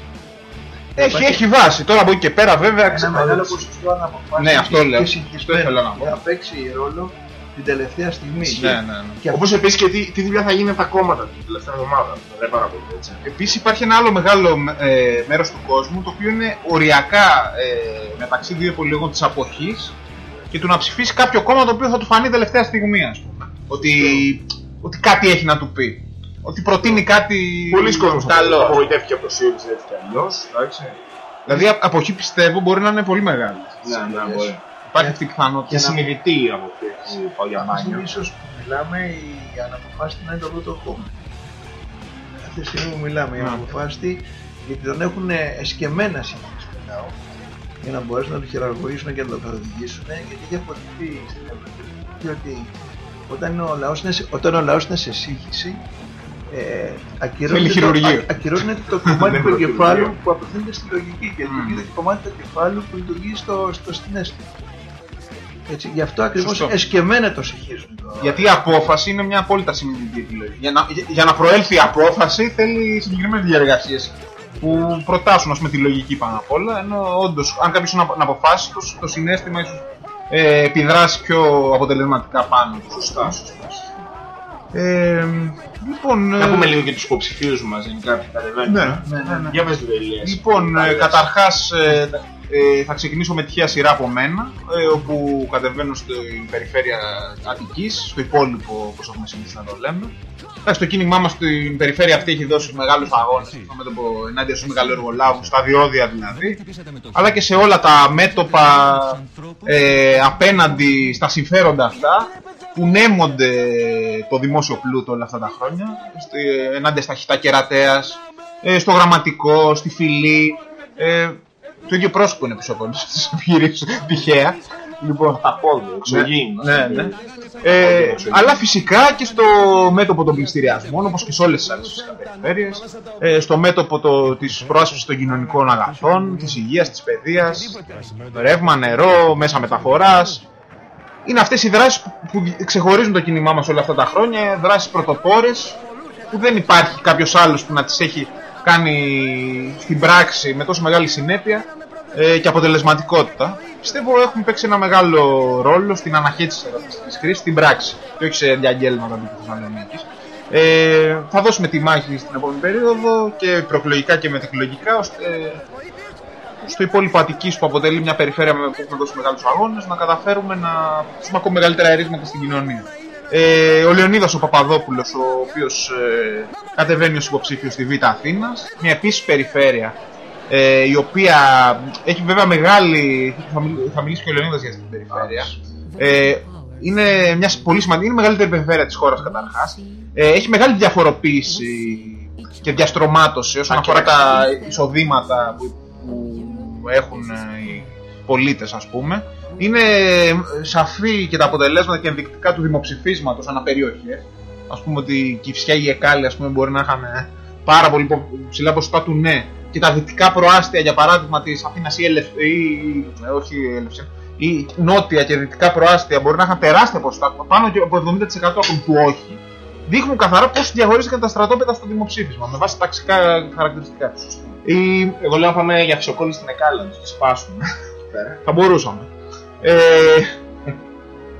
Έχει, έχει βάση. Τώρα από εκεί και πέρα βέβαια Ένα ξέρω- μεγάλο ποσοστό αναποφάσεων Ναι, αυτό λέω. και συγχυσμένων Αυτό ήθελα να πω. θα παίξει ρόλο την τελευταία στιγμή. Ναι, ναι, ναι. Και αυτό Όπως επίσης και τι, τι δουλειά θα γίνει με τα κόμματα την τελευταία εβδομάδα. Δεν πάρα πολύ έτσι. Επίσης υπάρχει ένα άλλο μεγάλο ε, μέρος του κόσμου το οποίο είναι οριακά ε, μεταξύ δύο επιλογών της αποχής και του να ψηφίσει κάποιο κόμμα το οποίο θα του φανεί τελευταία στιγμή ας πούμε. Ότι, ότι κάτι έχει να του πει. Ότι προτείνει κάτι Πολλοί κόσμοι καλό. απογοητεύτηκε από το ΣΥΡΙΖΑ έτσι κι αλλιώς. Δηλαδή α- αποχή πιστεύω μπορεί να είναι πολύ μεγάλη. Ναι, ναι, μπορεί. Υπάρχει αυτή η Και πιθανότητα. συνειδητή από αυτή η Αυτή παγιαμάνια. ίσως που μιλάμε η αναποφάσιστη να είναι το πρώτο κόμμα. Αυτή τη στιγμή που μιλάμε η Ναι. αναποφάσιστη γιατί τον έχουν εσκεμμένα συνήθως μιλάω για να μπορέσουν να το χειραγωγήσουν και να το καθοδηγήσουν γιατί έχει αποδειχθεί στην Ευρώπη ότι όταν, είναι ο λαός είναι, σε- όταν ο λαός είναι σε σύγχυση ε, ακυρώνεται, το, χειρουργείο. α- ακυρώνεται το κομμάτι Δεν του είναι εγκεφάλου χειρουργείο. που απευθύνεται στη λογική και λειτουργεί το κομμάτι του εγκεφάλου που λειτουργεί στο, στο συνέστημα. Έτσι, γι' αυτό ακριβώς Σωστό. εσκεμμένα το συγχύζουν. το- Γιατί η απόφαση είναι μια απόλυτα συνειδητή επιλογή. Για να, για, για να προέλθει η απόφαση θέλει συγκεκριμένες διαργασίες που προτάσουν ας πούμε, τη λογική πάνω απ' όλα. Ενώ όντως, αν κάποιος να, να αποφάσει, το, το συνέστημα ίσως ε, επιδράσει πιο αποτελεσματικά πάνω του. Σωστά, σωστά. Ε, λοιπόν, Να ε, πούμε λίγο και τους υποψηφίους μας γενικά που κατεβαίνουν. Ναι, ε. ναι, ναι, ναι. Για πες τους Ελίας. Λοιπόν, ε, καταρχάς ε, ε, θα ξεκινήσω με τυχαία σειρά από μένα, ε, όπου κατεβαίνω στην περιφέρεια Αττικής, στο υπόλοιπο όπως έχουμε συνηθίσει να το λέμε. Εντάξει, το κίνημά μας στην περιφέρεια αυτή έχει δώσει μεγάλους αγώνες, στο μέτωπο ενάντια στους μεγαλοεργολάβους, στα διόδια δηλαδή, αλλά και σε όλα τα μέτωπα ε, απέναντι στα συμφέροντα αυτά, που νέμονται το δημόσιο πλούτο όλα αυτά τα χρόνια, στη- ενάντια στα χιτά κερατέας, ε, στο γραμματικό, στη φυλή. Ε, το ίδιο πρόσωπο είναι πίσω από τις επιχειρήσεις, τυχαία. Λοιπόν, Τα πόδια, εξωγήινο. ναι, ναι. Ε, αλλά φυσικά και στο μέτωπο των πληστηριασμών, όπως και σε όλες τις άλλες φυσικά περιφέρειες, ε, στο μέτωπο το, της προάσπισης των κοινωνικών αγαθών, της υγείας, της παιδείας, ρεύμα, νερό, μέσα μεταφοράς. Είναι αυτές οι δράσεις που, που ξεχωρίζουν το κίνημά μας όλα αυτά τα χρόνια, δράσεις πρωτοπόρες, που δεν υπάρχει κάποιος άλλος που να τις έχει κάνει στην πράξη με τόσο μεγάλη συνέπεια ε, και αποτελεσματικότητα. Πιστεύω έχουν παίξει ένα μεγάλο ρόλο στην αναχέτηση της κρίσης στην πράξη και όχι σε διαγγέλματα του Θεσσαλονίκης. Ε, θα δώσουμε τη μάχη στην επόμενη περίοδο και προεκλογικά και μετεκλογικά ώστε στο υπόλοιπο Αττικής που αποτελεί μια περιφέρεια με- που έχουμε δώσει μεγάλους αγώνες να καταφέρουμε να έχουμε ακόμα μεγαλύτερα ερίσματα στην κοινωνία. Ε, ο Λεωνίδας ο Παπαδόπουλος, ο οποίος ε, κατεβαίνει ως υποψήφιος στη Β' Αθήνας, μια επίσης περιφέρεια ε, η οποία έχει βέβαια μεγάλη, θα, μιλ- θα μιλήσει και ο Λεωνίδας για αυτή την περιφέρεια, ε, είναι μιας πολύ σημαντική, είναι η μεγαλύτερη περιφέρεια της χώρας καταρχάς, ε, έχει μεγάλη διαφοροποίηση και διαστρωμάτωση όσον αφορά τα εισοδήματα που, που έχουν ε, οι πολίτες ας πούμε είναι ε, σαφή και τα αποτελέσματα και ενδεικτικά του δημοψηφίσματος ανά περιοχές ας πούμε ότι η Κυφσιά ή η Εκάλη ας πούμε μπορεί να είχαν ε, πάρα πολύ πο- ψηλά ποσοστά του ναι. Και τα δυτικά προάστια για παράδειγμα της Αθήνας ή, Ελευ... ή ε, όχι Ελευσίνα, ή νότια και δυτικά προάστια μπορεί να είχαν τεράστια ποσοστά πάνω και από 70% από του όχι. Δείχνουν καθαρά πώς διαχωρίστηκαν τα στρατόπεδα στο δημοψήφισμα με βάση ταξικά χαρακτηριστικά τους. Η... Εγώ λέω να πάμε για φυσοκόλλη στην Εκάλα, να του σπάσουμε. Θα μπορούσαμε. Ε,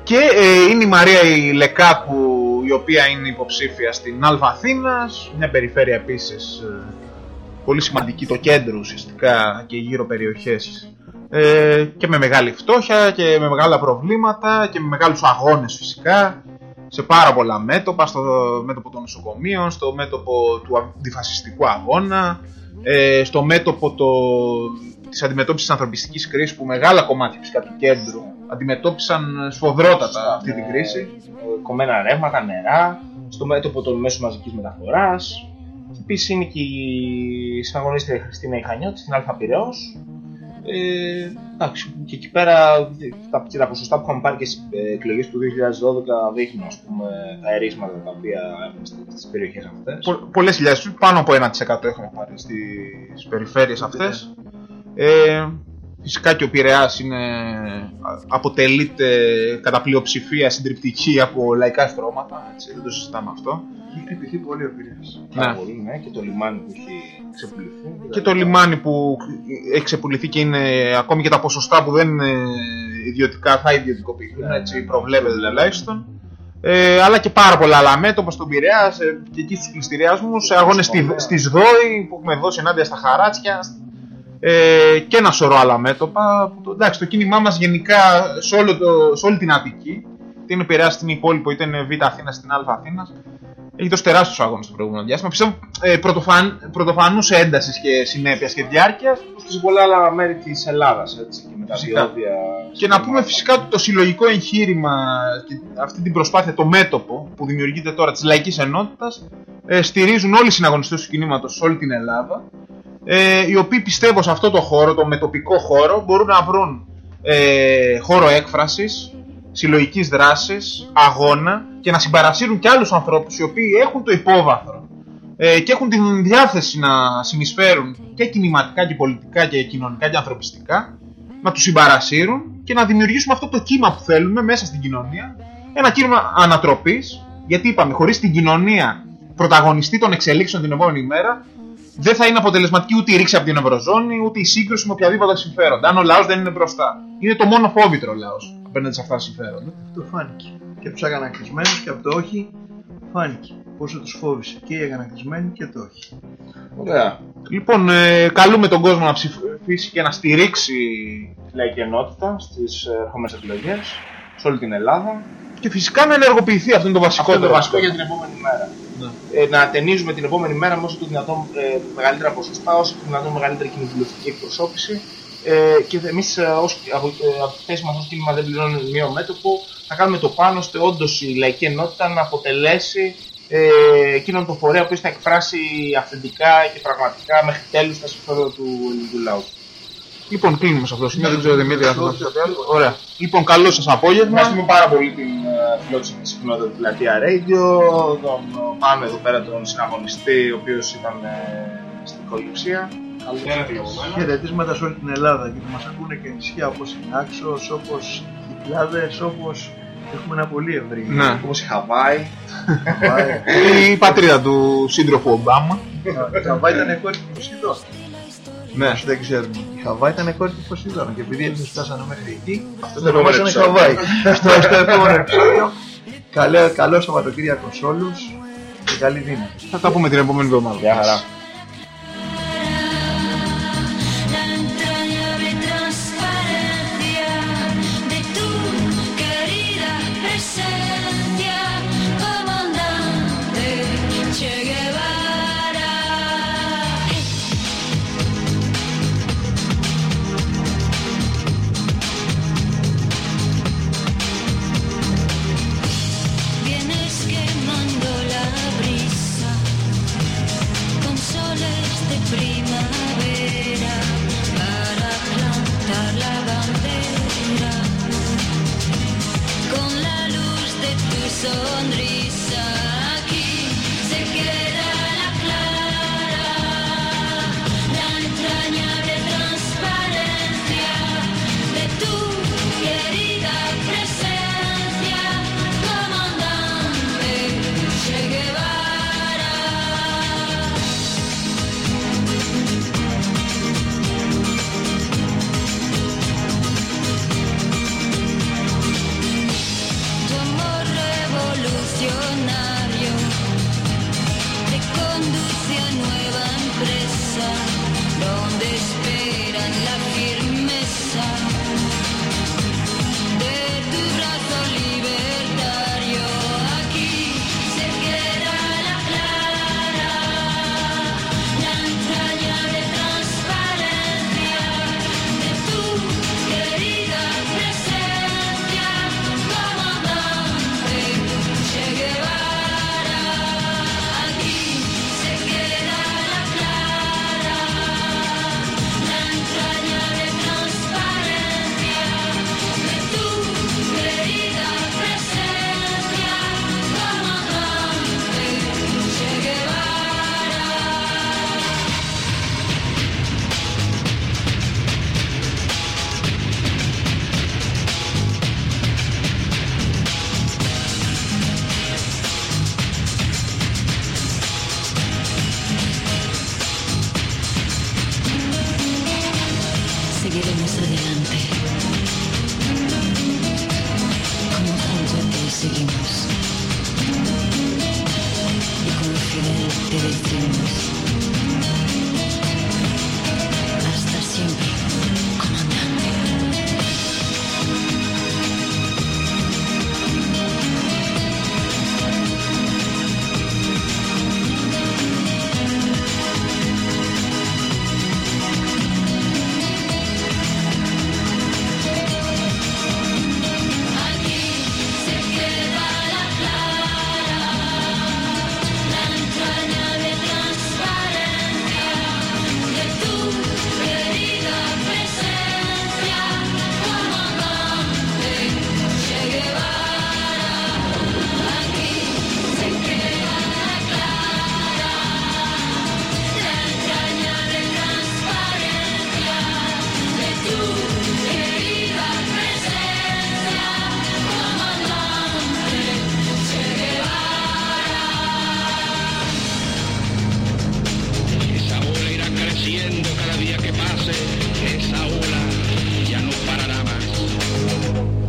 και ε, είναι η Μαρία η Λεκάκου η οποία είναι υποψήφια στην Αλφα Αθήνας, μια περιφέρεια επίσης ε, πολύ σημαντική, το κέντρο ουσιαστικά και οι γύρω περιοχές ε, και με μεγάλη φτώχεια και με μεγάλα προβλήματα και με μεγάλους αγώνες φυσικά σε πάρα πολλά μέτωπα, στο μέτωπο των νοσοκομείων, στο μέτωπο του αντιφασιστικού αγώνα, ε, στο μέτωπο το, της αντιμετώπισης της ανθρωπιστικής κρίσης που μεγάλα κομμάτια φυσικά του κέντρου αντιμετώπισαν σφοδρότατα αυτή την κρίση. Ε, κομμένα ρεύματα, νερά, στο μέτωπο των μέσων μαζικής μεταφοράς. Επίσης είναι και η συναγωνίστρια Χριστίνα Ιχανιώτη στην Αλφα Πειραιός. Ε, εντάξει, και εκεί πέρα τα, και τα ποσοστά που είχαμε πάρει και στις εκλογές του 2012 δείχνουν ας πούμε, τα ερίσματα τα οποία έχουμε στις περιοχές αυτές. Πο, πολλές χιλιάδες, πάνω από 1% έχουμε πάρει στις περιφέρειες αυτές. Ε, φυσικά και ο Πειραιάς είναι, αποτελείται κατά πλειοψηφία συντριπτική από λαϊκά στρώματα, έτσι, δεν το συζητάμε αυτό. Έχει χτυπηθεί πολύ ο Πειραιάς. Πάρα Ναι. πολύ, ναι, και το λιμάνι που έχει ξεπουληθεί. Και το λιμάνι που έχει ξεπουληθεί και είναι ακόμη και τα ποσοστά που δεν είναι ιδιωτικά θα ιδιωτικοποιηθούν, έτσι προβλέπεται τουλάχιστον. Ε, αλλά και πάρα πολλά άλλα μέτωπα στον Πειραιάς σε- και εκεί στους πληστηριασμούς, σε αγώνες στη, στις ΔΟΗ που έχουμε δώσει ενάντια στα χαράτσια ε, και ένα σωρό άλλα μέτωπα. Που το, εντάξει, το κίνημά μας γενικά σε, όλο το, σε όλη την Αττική, είτε είναι Πειραιά στην υπόλοιπο είτε είναι Β' Αθήνας στην Α' Αθήνας, έχει δώσει τεράστιους αγώνες στο προηγούμενο διάστημα. Πιστεύω ε, πρωτοφαν, πρωτοφανούς έντασης και συνέπειας και διάρκειας. σε πολλά άλλα μέρη της Ελλάδας έτσι και με τα Φυσικά. διόδια. Και να πούμε φυσικά ότι το συλλογικό εγχείρημα και αυτή την προσπάθεια, το μέτωπο που δημιουργείται τώρα της λαϊκής ενότητας, ε, στηρίζουν όλοι οι συναγωνιστές του κινήματος σε όλη την Ελλάδα. Ε, οι οποίοι πιστεύω σε αυτό το χώρο, το μετοπικό χώρο, μπορούν να βρουν ε, χώρο έκφρασης, συλλογικής δράσης, αγώνα και να συμπαρασύρουν και άλλους ανθρώπους οι οποίοι έχουν το υπόβαθρο ε, και έχουν την διάθεση να συνεισφέρουν και κινηματικά και πολιτικά και κοινωνικά και ανθρωπιστικά να τους συμπαρασύρουν και να δημιουργήσουμε αυτό το κύμα που θέλουμε μέσα στην κοινωνία. Ένα κύμα ανατροπής γιατί είπαμε χωρίς την κοινωνία πρωταγωνιστή των εξελίξεων την επόμενη μέρα δεν θα είναι αποτελεσματική ούτε η ρήξη από την Ευρωζώνη ούτε η σύγκρουση με οποιαδήποτε συμφέροντα αν ο λαός δεν είναι μπροστά είναι το μόνο φόβητρο ο λαός απέναντι σε αυτά τα συμφέροντα Αυτό φάνηκε. Και από του αγανακτισμένου και από το όχι φάνηκε. Πόσο τους φόβησε και οι αγανακτισμένοι και το όχι. Ωραία. Λοιπόν, ε, καλούμε τον κόσμο να ψηφίσει και να στηρίξει Τη λαϊκή ενότητα στις ερχόμενες εκλογές σε όλη την Ελλάδα. και φυσικά να ενεργοποιηθεί. Αυτό είναι το βασικό. Αυτό είναι το βασικό για την επόμενη μέρα. Ναι. Ε, να ταινίζουμε την επόμενη μέρα με όσο το δυνατόν ε, μεγαλύτερα ποσοστά, όσο το δυνατόν μεγαλύτερη κοινοβουλευτική εκπροσώπηση. Ε, και εμείς από, ε, από τη θέση μας ως κίνημα δεν πληρώνουμε μείω μέτωπο, θα κάνουμε το πάνω ώστε όντως η λαϊκή ενότητα να αποτελέσει ε, εκείνον τον φορέα που θα εκφράσει αυθεντικά και πραγματικά μέχρι τέλους τα συμφέροντα του ελληνικού λαού. Λοιπόν, κλείνουμε σε αυτό το σημείο. Δεν ξέρω, Δημήτρη, αν θα μας πείτε άλλο. Ωραία. Λοιπόν, καλό σας απόγευμα. Ευχαριστούμε πάρα πολύ την ε, φιλόξενη συχνότητα του Πλατεία Radio, τον ε, Πάνο εδώ πέρα, τον συναγωνιστή, ο οποίος ήταν ε, στην κολυψία. Χαιρετίσματα σε όλη την Ελλάδα γιατί μας ακούνε και νησιά όπως η Νάξος, όπως οι Κυκλάδες, όπως έχουμε ένα πολύ ευρύ. Ναι. Όπως η Χαβάη. Χαβάη. Η πατρίδα του σύντροφου Ομπάμα. Η Χαβάη ήταν κόρη του Ποσειδώνα. Ναι. Όσοι δεν ξέρουν. Η Χαβάη ήταν κόρη του Ποσειδώνα και επειδή εμείς φτάσαμε μέχρι εκεί, αυτό το επόμενο είναι επεισόδιο. Χαβάη. Αυτό στο επόμενο επεισόδιο. Καλό, καλό Σαββατοκύριακο σε όλους και καλή δύναμη. Θα τα πούμε την επόμενη εβδομάδα. Γεια χαρά.